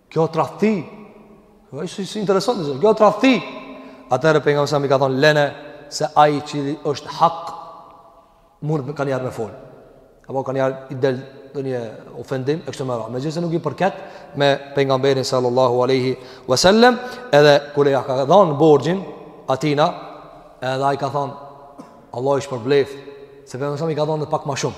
Kjo tradhti. Ai s'i intereson se kjo tradhti. Atëherë pejgamberi alejhi selam i ka thon lene se ai që është hak mund kanihere me fol. Apo kanihere i del ndonjë ofendim e kështu me radhë. Megjithëse nuk i përket me pejgamberin sallallahu alaihi wasallam, edhe kur ia ka dhënë borxhin atina, edhe ai ka thon Allahi t'shpërbleft, se pejgamberi alejhi selam i ka dhënë edhe pak më shumë.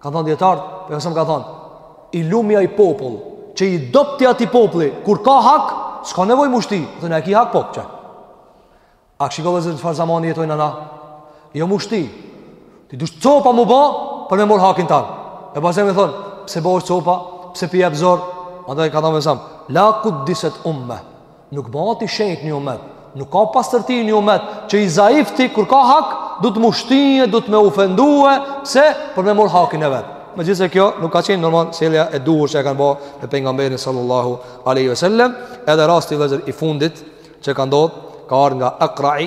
Kanë thënë dijetarët, pejgamberi alejhi selam ka thënë, i lumi ai popull, që i dobti i atij populli, kur ka hak, s'ka nevoj m'u shti, dhe në e ki hak popull, që? A, shiko vllezër çfarë zamani jetojmë na? Jo m'u shti, ti duhesh copa m'u ba, për me mor hakin tan. E masanej me thonë, pse po bohesh copa, pse p'i jep zor, andaj ka thënë alejhi selam, la kuddiset umme, Nuk bëhet i shenjtë një umet. Nuk ka pastërti një umet që i zaifti kur ka hak, duhet m'u shti e, duhet me ofendue, pse për me mor hakin e vet. Megjithëse kjo nuk ka qenë normal sjellja e duhur që e kanë bërë me pejgamberin sallallahu alaihi wasallam, edhe rasti vllezër i fundit që ka ndodhur ka ardhur nga Aqra'i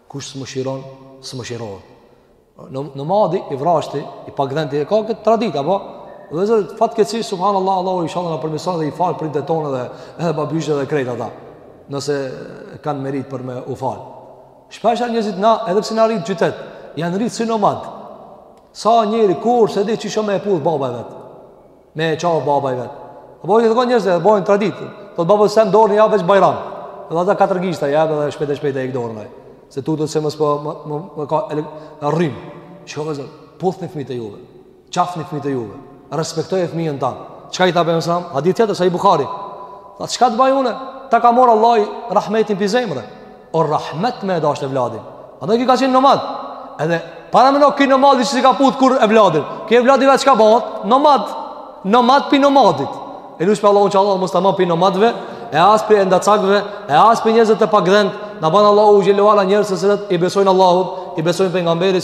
Kush s'mëshiron, s'mëshirohet. Nomadi, i vrazhdi, i pagdhendi, e ka këtë tradit, apo? Vllezër, fatkeqësisht, subhanallah, Allahu inshallah na përmirëson dhe i fal prindët tonë dhe edhe babgjyshe dhe krejt ata, nëse kanë merit për me u falë. Shpeshherë njerëzit, edhe pse janë rritë n'qytet, janë rritë si nomad. Sa njeri kurrë s'e di çka është me e puth baba i vet. Me e qaf baba i vet. Apo edhe ka njerëz që e bojnë traditë. Thotë babës s'ia nin dorën, ja veç bajram. Edhe ata katër gishta, edhe shpejt e shpejt e hek dorën. Se tutet se mos po më, më, më ka e rrim. Shko vllezër, puthni fmijët e juve. Qafni fmijët e juve. Respektoje fmijën tan. Çka i tha pejgamberi alejhi selam? Hadith tjetër, Sahih Bukhari. Tha, çka të bëj une? Ta ka morë Allahi rahmetin pi zemre. O rahmet me e dasht evladin Andaj ky ka qenë nomad Edhe paramendo ky nomadi që s'e ka puth kurrë evladin Ky evladi i vet çka bahet Nomad Nomad pi nomadit E lusim Allahun inshallah mos të na ban pi nomadve E as pi endacakve E as pi njerëzve të pagdhend Na ban Allahu xhele ve ala njerëz të sërët I besojnë Allahut I besojnë pejgamberit